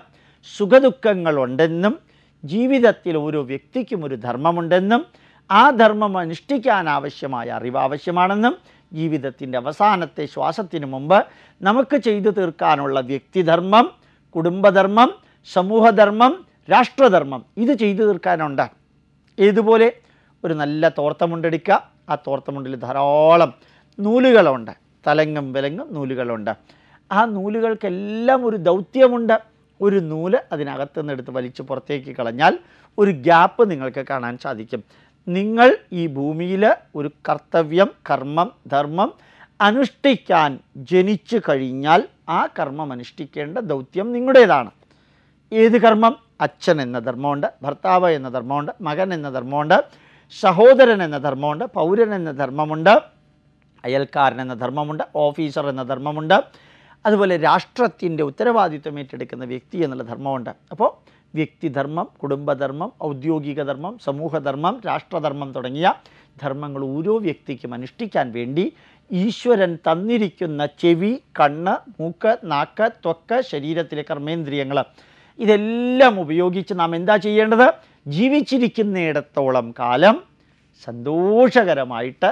സുഖദുഃഖങ്ങളുണ്ടെന്നും ജീവിതത്തിൽ ഓരോ വ്യക്തിക്കും ഒരു ധർമ്മമുണ്ടെന്നും ആ ധർമ്മം അനുഷ്ഠിക്കാൻ ആവശ്യമായ അറിവ് ആവശ്യമാണെന്നും ജീവിതത്തിന്റെ അവസാനത്തെ ശ്വാസത്തിനു മുമ്പ് നമുക്ക് ചെയ്തു തീർക്കാനുള്ള വ്യക്തിധർമ്മം കുടുംബധർമ്മം സമൂഹധർമ്മം രാഷ്ട്രധർമ്മം ഇത് ചെയ്തു തീർക്കാനുണ്ട്. ഏതുപോലെ? ഒരു നല്ല തോർത്തമുണ്ടെടുക്കുക. ആ തോർത്തമുണ്ടിൽ ധാരാളം നൂലുകളുണ്ട്. തലങ്ങും വിലങ്ങും നൂലുകളുണ്ട്. ആ നൂലുകൾക്കെല്ലാം ഒരു ദൗത്യമുണ്ട്. ഒരു നൂൽ അതിനകത്ത് നിന്നെടുത്ത് വലിച്ച് പുറത്തേക്ക് കളഞ്ഞാൽ ഒരു ഗ്യാപ്പ് നിങ്ങൾക്ക് കാണാൻ സാധിക്കും. നിങ്ങൾ ഈ ഭൂമിയിൽ ഒരു കർത്തവ്യം കർമ്മം ധർമ്മം അനുഷ്ഠിക്കാൻ ജനിച്ചു കഴിഞ്ഞാൽ ആ കർമ്മം അനുഷ്ഠിക്കേണ്ട ദൗത്യം നിങ്ങളുടേതാണ്. ഏത് കർമ്മം? അച്ഛൻ എന്ന ധർമ്മമുണ്ട് ഭർത്താവ് എന്ന ധർമ്മമുണ്ട് മകൻ എന്ന ധർമ്മമുണ്ട് സഹോദരൻ എന്ന ധർമ്മമുണ്ട് പൗരൻ എന്ന ധർമ്മമുണ്ട് അയൽക്കാരൻ എന്ന ധർമ്മമുണ്ട് ഓഫീസർ എന്ന ധർമ്മമുണ്ട് അതുപോലെ രാഷ്ട്രത്തിന്റെ ഉത്തരവാദിത്വം ഏറ്റെടുക്കുന്ന വ്യക്തി എന്നുള്ള ധർമ്മമുണ്ട്. അപ്പോൾ വ്യക്തിധർമ്മം കുടുംബധർമ്മം ഔദ്യോഗിക ധർമ്മം സമൂഹധർമ്മം രാഷ്ട്രധർമ്മം തുടങ്ങിയ ധർമ്മങ്ങൾ ഓരോ വ്യക്തിക്കും അനുഷ്ഠിക്കാൻ വേണ്ടി ഈശ്വരൻ തന്നിരിക്കുന്ന ചെവി കണ്ണ് മൂക്ക് നാക്ക് ത്വക്ക് ശരീരത്തിലെ കർമ്മേന്ദ്രിയങ്ങൾ. ഇതെല്ലാം ഉപയോഗിച്ച് നാം എന്താ ചെയ്യേണ്ടത്? ജീവിച്ചിരിക്കുന്നിടത്തോളം കാലം സന്തോഷകരമായിട്ട്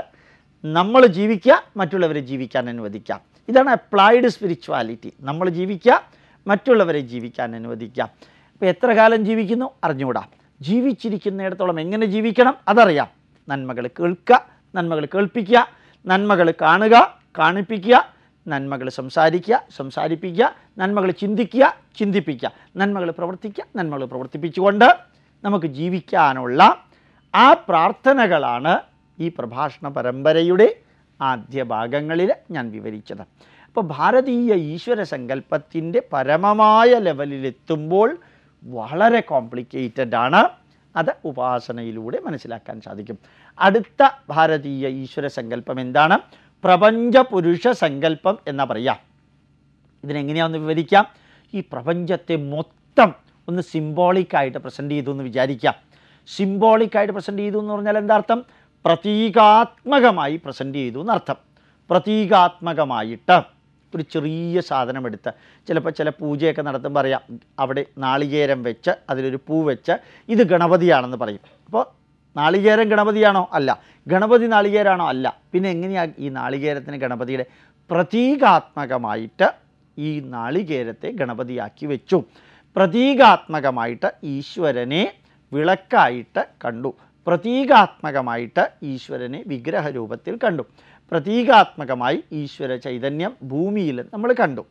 നമ്മൾ ജീവിക്കുക മറ്റുള്ളവരെ ജീവിക്കാൻ അനുവദിക്കാം. ഇതാണ് അപ്ലൈഡ് സ്പിരിച്വാലിറ്റി നമ്മൾ ജീവിക്കുക മറ്റുള്ളവരെ ജീവിക്കാൻ അനുവദിക്കുക. അപ്പോൾ എത്ര കാലം ജീവിക്കുന്നു? അറിഞ്ഞുകൂടാ. ജീവിച്ചിരിക്കുന്നിടത്തോളം എങ്ങനെ ജീവിക്കണം? അതറിയാം. നന്മകൾ കേൾക്കുക നന്മകൾ കേൾപ്പിക്കുക നന്മകൾ കാണുക കാണിപ്പിക്കുക നന്മകൾ സംസാരിക്കുക സംസാരിപ്പിക്കുക നന്മകൾ ചിന്തിക്കുക ചിന്തിപ്പിക്കുക. നന്മകൾ പ്രവർത്തിക്കുക നന്മകൾ പ്രവർത്തിപ്പിച്ചുകൊണ്ട് നമുക്ക് ജീവിക്കാനുള്ള ആ പ്രാർത്ഥനകളാണ് ഈ പ്രഭാഷണ പരമ്പരയുടെ ആദ്യ ഭാഗങ്ങളിൽ ഞാൻ വിവരിച്ചത്. അപ്പോൾ ഭാരതീയ ഈശ്വര സങ്കല്പത്തിന്റെ പരമമായ ലെവലിലെത്തുമ്പോൾ വളരെ കോംപ്ലിക്കേറ്റഡ് ആണ്. അത് ഉപാസനയിലൂടെ മനസ്സിലാക്കാൻ സാധിക്കും. അടുത്ത ഭാരതീയ ഈശ്വര സങ്കല്പം എന്താണ്? പ്രപഞ്ച പുരുഷ സങ്കല്പം എന്നാ പറയുക ഇതിനെങ്ങനെയാണെന്ന് വിവരിക്കാം? ഈ പ്രപഞ്ചത്തെ മൊത്തം ഒന്ന് സിംബോളിക്കായിട്ട് പ്രസന്റ് ചെയ്തു എന്ന് വിചാരിക്കാം. സിംബോളിക്കായിട്ട് പ്രസന്റ് ചെയ്തു എന്ന് പറഞ്ഞാൽ എന്താ അർത്ഥം? പ്രതീകാത്മകമായി പ്രസന്റ് ചെയ്തു എന്നർത്ഥം. പ്രതീകാത്മകമായിട്ട് ഒരു ചെറിയ സാധനം എടുത്ത് ചിലപ്പോൾ ചില പൂജയൊക്കെ നടത്തുമ്പോൾ അറിയാം അവിടെ നാളികേരം വെച്ച് അതിലൊരു പൂ വെച്ച് ഇത് ഗണപതിയാണെന്ന് പറയും. അപ്പോൾ നാളികേരം ഗണപതിയാണോ? അല്ല. ഗണപതി നാളികേരാണോ? അല്ല. പിന്നെ എങ്ങനെയാണ് ഈ നാളികേരത്തിന് ഗണപതിയുടെ പ്രതീകാത്മകമായിട്ട് ഈ നാളികേരത്തെ ഗണപതിയാക്കി വെച്ചു? പ്രതീകാത്മകമായിട്ട് ഈശ്വരനെ വിളക്കായിട്ട് കണ്ടു. പ്രതീകാത്മകമായിട്ട് ഈശ്വരനെ വിഗ്രഹ രൂപത്തിൽ കണ്ടു. പ്രതീകാത്മകമായി ഈശ്വര ചൈതന്യം ഭൂമിയിൽ നമ്മൾ കണ്ടു.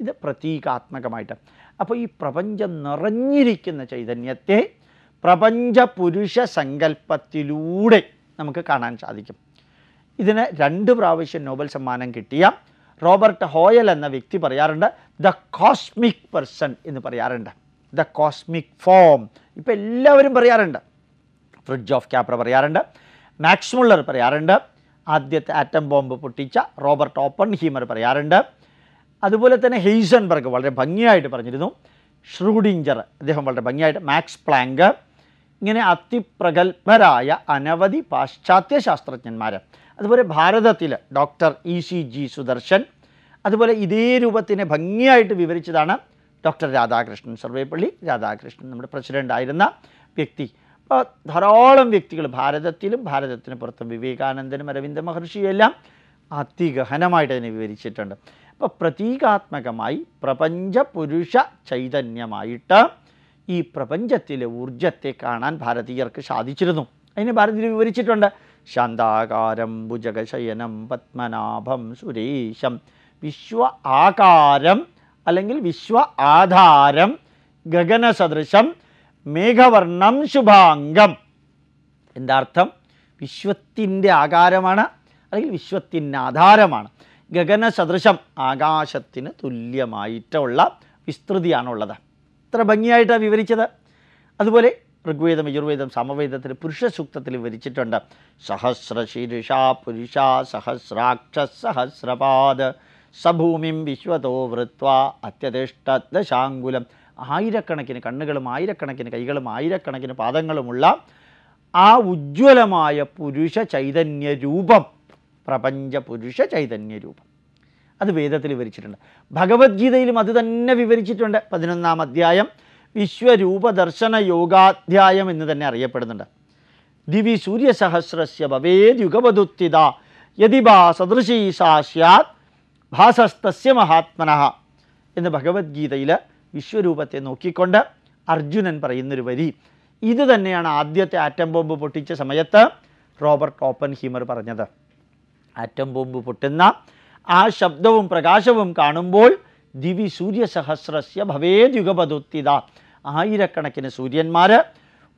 ഇത് പ്രതീകാത്മകമായിട്ട്. അപ്പോൾ ഈ പ്രപഞ്ചം നിറഞ്ഞിരിക്കുന്ന ചൈതന്യത്തെ പ്രപഞ്ച പുരുഷ സങ്കല്പത്തിലൂടെ നമുക്ക് കാണാൻ സാധിക്കും. ഇതിന് രണ്ട് പ്രാവശ്യം നോബൽ സമ്മാനം കിട്ടിയ റോബർട്ട് ഹോയൽ എന്ന വ്യക്തി പറയാറുണ്ട് ദ കോസ്മിക് പേഴ്സൺ എന്ന് പറയാറുണ്ട്. ദ കോസ്മിക് ഫോം ഇപ്പം എല്ലാവരും പറയാറുണ്ട്. ഫ്രിഡ്ജ് ഓഫ് ക്യാപ്ര പറയാറുണ്ട്. മാക്സ്മുള്ളർ പറയാറുണ്ട്. ആദ്യത്തെ ആറ്റം ബോംബ് പൊട്ടിച്ച റോബർട്ട് ഓപ്പൺ ഹീമർ പറയാറുണ്ട്. അതുപോലെ തന്നെ ഹെയ്സൺബർഗ് വളരെ ഭംഗിയായിട്ട് പറഞ്ഞിരുന്നു. ഷ്രൂഡിഞ്ചർ അദ്ദേഹം വളരെ ഭംഗിയായിട്ട് മാക്സ് പ്ലാങ്ക് ഇങ്ങനെ അതിപ്രഗത്ഭരായ അനവധി പാശ്ചാത്യ ശാസ്ത്രജ്ഞന്മാർ അതുപോലെ ഭാരതത്തിൽ doctor E C G Sudarshan അതുപോലെ ഇതേ രൂപത്തിനെ ഭംഗിയായിട്ട് വിവരിച്ചതാണ് ഡോക്ടർ രാധാകൃഷ്ണൻ. സർവേപ്പള്ളി രാധാകൃഷ്ണൻ നമ്മുടെ പ്രസിഡന്റ് ആയിരുന്ന വ്യക്തി. ധാരാളം വ്യക്തികൾ ഭാരതത്തിലും ഭാരതത്തിന് പുറത്തും വിവേകാനന്ദനും അരവിന്ദ മഹർഷിയും എല്ലാം അതിഗഹനമായിട്ട് അതിനെ വിവരിച്ചിട്ടുണ്ട്. അപ്പോൾ പ്രതീകാത്മകമായി പ്രപഞ്ച പുരുഷ ചൈതന്യമായിട്ട് ഈ പ്രപഞ്ചത്തിലെ ഊർജത്തെ കാണാൻ ഭാരതീയർക്ക് സാധിച്ചിരുന്നു. അതിനെ ഭാരതീയർ വിവരിച്ചിട്ടുണ്ട്. ശാന്താകാരം ഭുജഗശയനം പത്മനാഭം സുരേശം വിശ്വ ആകാരം അല്ലെങ്കിൽ വിശ്വ ആധാരം ഗഗനസദൃശം മേഘവർണം ശുഭാംഗം. എന്താ അർത്ഥം വിശ്വത്തിന്റെ ആകാരമാണ് അല്ലെങ്കിൽ വിശ്വത്തിന്റെ ആധാരമാണ്. ഗഗന സദൃശം ആകാശത്തിന് തുല്യമായിട്ടുള്ള വിസ്തൃതിയാണുള്ളത്. ഇത്ര ഭംഗിയായിട്ടാണ് വിവരിച്ചത്. അതുപോലെ ഋഗ്വേദം യജുർവേദം സമവേദത്തിൽ പുരുഷ സൂക്തത്തിൽ വിവരിച്ചിട്ടുണ്ട് സഹസ്രശീർഷ പുരുഷ സഹസ്രാക്ഷ സഹസ്രപാദ്. സഭൂമിം വിശ്വതോ വൃത്വ അത്യതിഷ്ഠ ദശാങ്കുലം. ആയിരക്കണക്കിന് കണ്ണുകളും ആയിരക്കണക്കിന് കൈകളും ആയിരക്കണക്കിന് പാദങ്ങളുമുള്ള ആ ഉജ്ജ്വലമായ പുരുഷ ചൈതന്യ രൂപം പ്രപഞ്ച പുരുഷ ചൈതന്യ രൂപം. അത് വേദത്തിൽ വിവരിച്ചിട്ടുണ്ട്. ഭഗവത്ഗീതയിലും അത് തന്നെ വിവരിച്ചിട്ടുണ്ട്. പതിനൊന്നാം അധ്യായം വിശ്വരൂപദർശന യോഗാധ്യായം എന്ന് തന്നെ അറിയപ്പെടുന്നുണ്ട്. ദിവി സൂര്യസഹസ്രസ്യ ഭവേദ്യുഗപതുത്തിത യതിബാ സദൃശീ സാ സ്യാത് ഭാസസ്തസ്യ മഹാത്മനഃ എന്ന് ഭഗവത്ഗീതയിൽ വിശ്വരൂപത്തെ നോക്കിക്കൊണ്ട് അർജുനൻ പറയുന്നൊരു വരി. ഇത് തന്നെയാണ് ആദ്യത്തെ ആറ്റം ബോംബ് പൊട്ടിച്ച സമയത്ത് റോബർട്ട് ഓപ്പൻ ഹീമർ പറഞ്ഞത്. ആറ്റം ബോംബ് പൊട്ടുന്ന ആ ശബ്ദവും പ്രകാശവും കാണുമ്പോൾ ദിവി സൂര്യസഹസ്രസ്യ ഭവേദ്യുഗപതുത്തിത ആയിരക്കണക്കിന് സൂര്യന്മാർ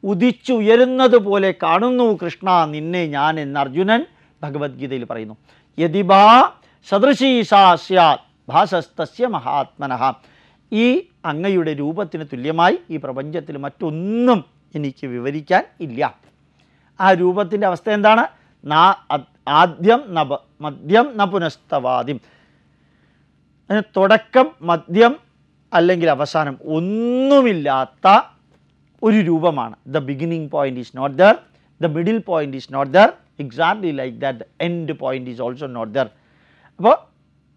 ഉദിച്ചുയരുന്നത് പോലെ കാണുന്നു കൃഷ്ണ നിന്നെ ഞാൻ എന്ന് അർജുനൻ ഭഗവത്ഗീതയിൽ പറയുന്നു. യതിബാ സ്യാത് ഭാസസ്തസ്യ മഹാത്മനഃ. ഈ അങ്ങയുടെ രൂപത്തിന് തുല്യമായി ഈ പ്രപഞ്ചത്തിൽ മറ്റൊന്നും എനിക്ക് വിവരിക്കാൻ ഇല്ല. ആ രൂപത്തിന്റെ അവസ്ഥ എന്താണ്? നാ ആദ്യം നപ മദ്യം ന പുനസ്തവാദ്യം അതിന് തുടക്കം മദ്യം അല്ലെങ്കിൽ അവസാനം ഒന്നുമില്ലാത്ത ഒരു രൂപമാണ്. The beginning point is not there the middle point is not there exactly like that end point is also not there അപ്പോൾ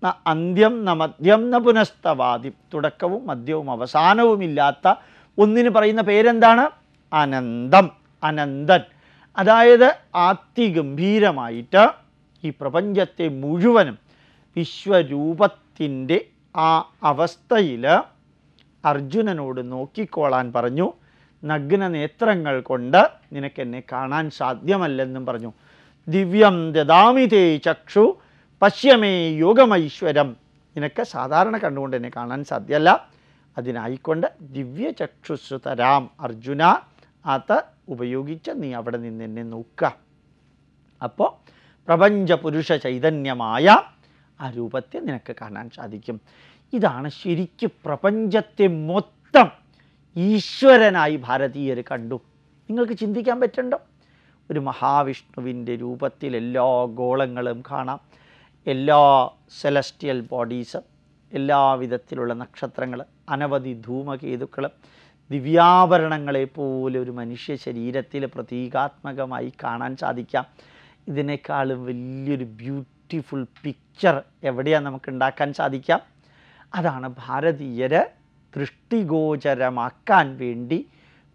ന അന്ത്യം ന മദ്യം ന പുനസ്തവാദി. തുടക്കവും മദ്യവും അവസാനവും ഇല്ലാത്ത ഒന്നിന് പറയുന്ന പേരെന്താണ്? അനന്തം. അനന്തൻ. അതായത് അതിഗംഭീരമായിട്ട് ഈ പ്രപഞ്ചത്തെ മുഴുവനും വിശ്വരൂപത്തിന്റെ ആ അവസ്ഥയിൽ അർജുനനോട് നോക്കിക്കോളാൻ പറഞ്ഞു. നഗ്ന നേത്രങ്ങൾ കൊണ്ട് നിനക്കെന്നെ കാണാൻ സാധ്യമല്ലെന്നും പറഞ്ഞു. ദിവ്യം ദദാമി തേ ചക്ഷു പശ്യമേ യോഗമൈശ്വരം നിനക്ക് സാധാരണ കണ്ടുകൊണ്ട് എന്നെ കാണാൻ സാധ്യമല്ല അതിനായിക്കൊണ്ട് ദിവ്യ ചക്ഷുസ് തരാം അർജുന അത് ഉപയോഗിച്ച് നീ അവിടെ നിന്ന് എന്നെ നോക്കുക. അപ്പോൾ പ്രപഞ്ച പുരുഷ ചൈതന്യമായ ആ രൂപത്തെ നിനക്ക് കാണാൻ സാധിക്കും. ഇതാണ് ശരിക്കും പ്രപഞ്ചത്തെ മൊത്തം ഈശ്വരനായി ഭാരതീയർ കണ്ടു. നിങ്ങൾക്ക് ചിന്തിക്കാൻ പറ്റണ്ടോ ഒരു മഹാവിഷ്ണുവിന്റെ രൂപത്തിൽ എല്ലാ ഗോളങ്ങളും കാണാം. എല്ലാ സെലസ്റ്റിയൽ ബോഡീസ് എല്ലാവിധത്തിലുള്ള നക്ഷത്രങ്ങൾ അനവധി ധൂമകേതുക്കൾ ദിവ്യാഭരണങ്ങളെ പോലെ ഒരു മനുഷ്യ ശരീരത്തിൽ പ്രതീകാത്മകമായി കാണാൻ സാധിക്കാം. ഇതിനേക്കാളും വലിയൊരു ബ്യൂട്ടിഫുൾ പിക്ചർ എവിടെയാണ് നമുക്ക് ഉണ്ടാക്കാൻ സാധിക്കാം? അതാണ് ഭാരതീയരെ ദൃഷ്ടിഗോചരമാക്കാൻ വേണ്ടി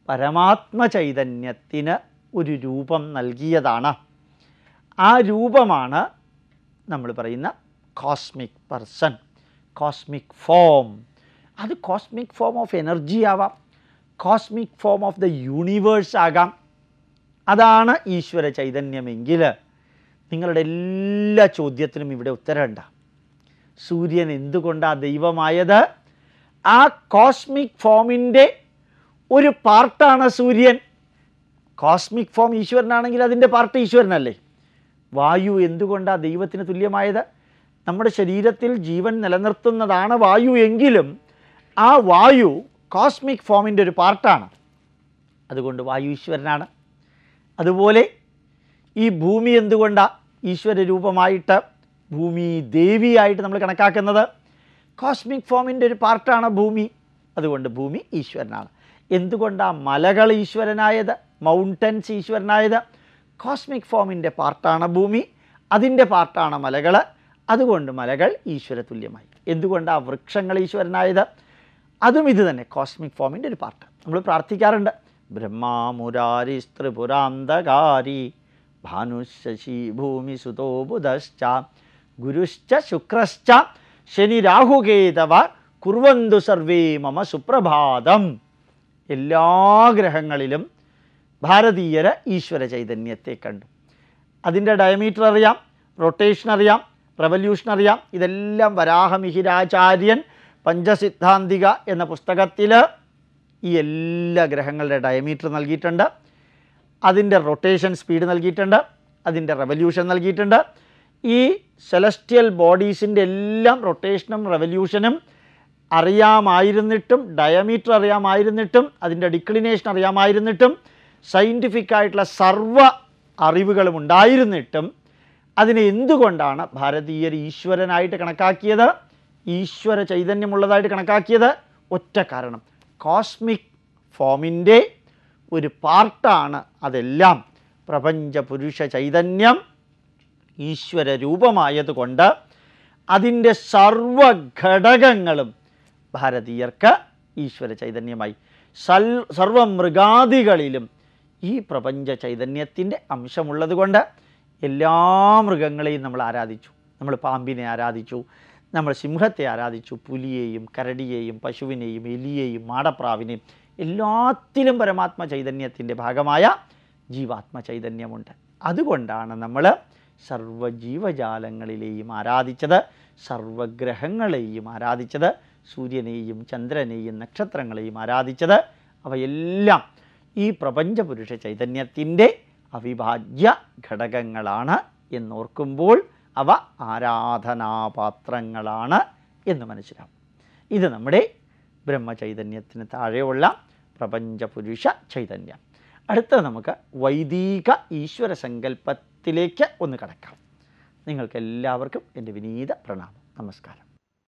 പരമാത്മ ചൈതന്യത്തിന് ഒരു രൂപം നൽകിയതാണ്. ആ രൂപമാണ് നമ്മൾ പറയുന്ന കോസ്മിക് പേഴ്സൺ കോസ്മിക് ഫോം അത് കോസ്മിക് ഫോം ഓഫ് എനർജി ആവാം. Cosmic form of the universe ആകാം. അതാണ് ഈശ്വര ചൈതന്യമെങ്കിൽ നിങ്ങളുടെ എല്ലാ ചോദ്യത്തിനും ഇവിടെ ഉത്തരമുണ്ട. സൂര്യൻ എന്തുകൊണ്ടാണ് ദൈവമായത്? ആ കോസ്മിക് ഫോമിന്റെ ഒരു പാർട്ടാണ് സൂര്യൻ. കോസ്മിക് ഫോം ഈശ്വരനാണെങ്കിൽ അതിന്റെ പാർട്ട് ഈശ്വരനല്ലേ? വായു എന്തുകൊണ്ടാണ് ദൈവത്തിന് തുല്യമായത്? നമ്മുടെ ശരീരത്തിൽ ജീവൻ നിലനിർത്തുന്നതാണ് വായു എങ്കിലും ആ വായു കോസ്മിക് ഫോമിന്റെ ഒരു പാർട്ടാണ് അതുകൊണ്ട് വായു ഈശ്വരനാണ്. അതുപോലെ ഈ ഭൂമി എന്തുകൊണ്ടാണ് ഈശ്വര രൂപമായിട്ട് ഭൂമി ദേവിയായിട്ട് നമ്മൾ കണക്കാക്കുന്നത്? കോസ്മിക് ഫോമിന്റെ ഒരു പാർട്ടാണ് ഭൂമി. അതുകൊണ്ട് ഭൂമി ഈശ്വരനാണ്. എന്തുകൊണ്ടാണ് മലകൾ ഈശ്വരനായത്? മൗണ്ടൻസ് ഈശ്വരനായത്? കോസ്മിക് ഫോമിന്റെ പാർട്ടാണ് ഭൂമി അതിന്റെ പാർട്ടാണ് മലകൾ അതുകൊണ്ട് മലകൾ ഈശ്വര തുല്യമായി. എന്തുകൊണ്ടാണ് വൃക്ഷങ്ങൾ ഈശ്വരനായത്? അതും ഇത് തന്നെ കോസ്മിക് ഫോമിന്റെ ഒരു പാർട്ട്. നമ്മൾ പ്രാർത്ഥിക്കാറുണ്ട് ബ്രഹ്മാമുരാരി ത്രിപുരാന്തകാരി ഭാനുശശി ഭൂമി സുതോ ബുധശ്ച ഗുരുശ്ച ശുക്രശ്ച ശനി രാഹുകേതവ കുർവന്തു സർവേ മമ സുപ്രഭാതം. എല്ലാ ഗ്രഹങ്ങളിലും ഭാരതീയര ഈശ്വര ചൈതന്യത്തെ കണ്ടു. അതിന്റെ ഡയമീറ്റർ അറിയാം റൊട്ടേഷൻ അറിയാം റെവല്യൂഷൻ അറിയാം. ഇതെല്ലാം വരാഹമിഹിരാചാര്യൻ പഞ്ചസിദ്ധാന്തിക എന്ന പുസ്തകത്തിൽ ഈ എല്ലാ ഗ്രഹങ്ങളുടെ ഡയമീറ്റർ നൽകിയിട്ടുണ്ട്. അതിന്റെ റൊട്ടേഷൻ സ്പീഡ് നൽകിയിട്ടുണ്ട്. അതിന്റെ റെവല്യൂഷൻ നൽകിയിട്ടുണ്ട്. ഈ സെലസ്റ്റിയൽ ബോഡീസിന്റെ എല്ലാം റൊട്ടേഷനും റെവല്യൂഷനും അറിയാമായിരുന്നിട്ടും ഡയമീറ്റർ അറിയാമായിരുന്നിട്ടും അതിന്റെ ഡിക്ലിനേഷൻ അറിയാമായിരുന്നിട്ടും സയന്റിഫിക് ആയിട്ടുള്ള സർവ അറിവുകളും ഉണ്ടായിരുന്നിട്ടും അതിനെ എന്തുകൊണ്ടാണ് ഭാരതീയർ ഈശ്വരനായിട്ട് കണക്കാക്കിയത്? ഈശ്വര ചൈതന്യമുള്ളതായിട്ട് കണക്കാക്കിയത്? ഒറ്റ കാരണം. കോസ്മിക് ഫോമിന്റെ ഒരു പാർട്ടാണ് അതെല്ലാം. പ്രപഞ്ച പുരുഷ ചൈതന്യം ഈശ്വര രൂപമായതുകൊണ്ട് അതിന്റെ സർവഘടകങ്ങളും ഭാരതീയർക്ക് ഈശ്വര ചൈതന്യമായി. സൽ സർവ മൃഗാദികളിലും ഈ പ്രപഞ്ച ചൈതന്യത്തിന്റെ അംശമുള്ളത് കൊണ്ട് എല്ലാ മൃഗങ്ങളെയും നമ്മൾ ആരാധിച്ചു. നമ്മൾ പാമ്പിനെ ആരാധിച്ചു. നമ്മൾ സിംഹത്തെ ആരാധിച്ചു. പുലിയെയും കരടിയെയും പശുവിനെയും എലിയെയും മാടപ്രാവിനെയും എല്ലാത്തിലും പരമാത്മ ചൈതന്യത്തിന്റെ ഭാഗമായ ജീവാത്മ ചൈതന്യമുണ്ട്. അതുകൊണ്ടാണ് നമ്മൾ സർവജീവജാലങ്ങളിലെയും ആരാധിച്ചത് സർവഗ്രഹങ്ങളെയും ആരാധിച്ചത് സൂര്യനെയും ചന്ദ്രനെയും നക്ഷത്രങ്ങളെയും ആരാധിച്ചത്. അവയെല്ലാം ഈ പ്രപഞ്ചപുരുഷ ചൈതന്യത്തിന്റെ അവിഭാജ്യ ഘടകങ്ങളാണ് എന്നോർക്കുമ്പോൾ അവ ആരാധനാപാത്രങ്ങളാണ് എന്ന് മനസ്സിലാവും. ഇത് നമ്മുടെ ബ്രഹ്മചൈതന്യത്തിന് താഴെയുള്ള പ്രപഞ്ചപുരുഷ ചൈതന്യം. അടുത്ത നമുക്ക് വൈദിക ഈശ്വര സങ്കല്പത്തിലേക്ക് ഒന്ന് കടക്കാം. നിങ്ങൾക്കെല്ലാവർക്കും എന്റെ വിനീത പ്രണാമം. നമസ്കാരം.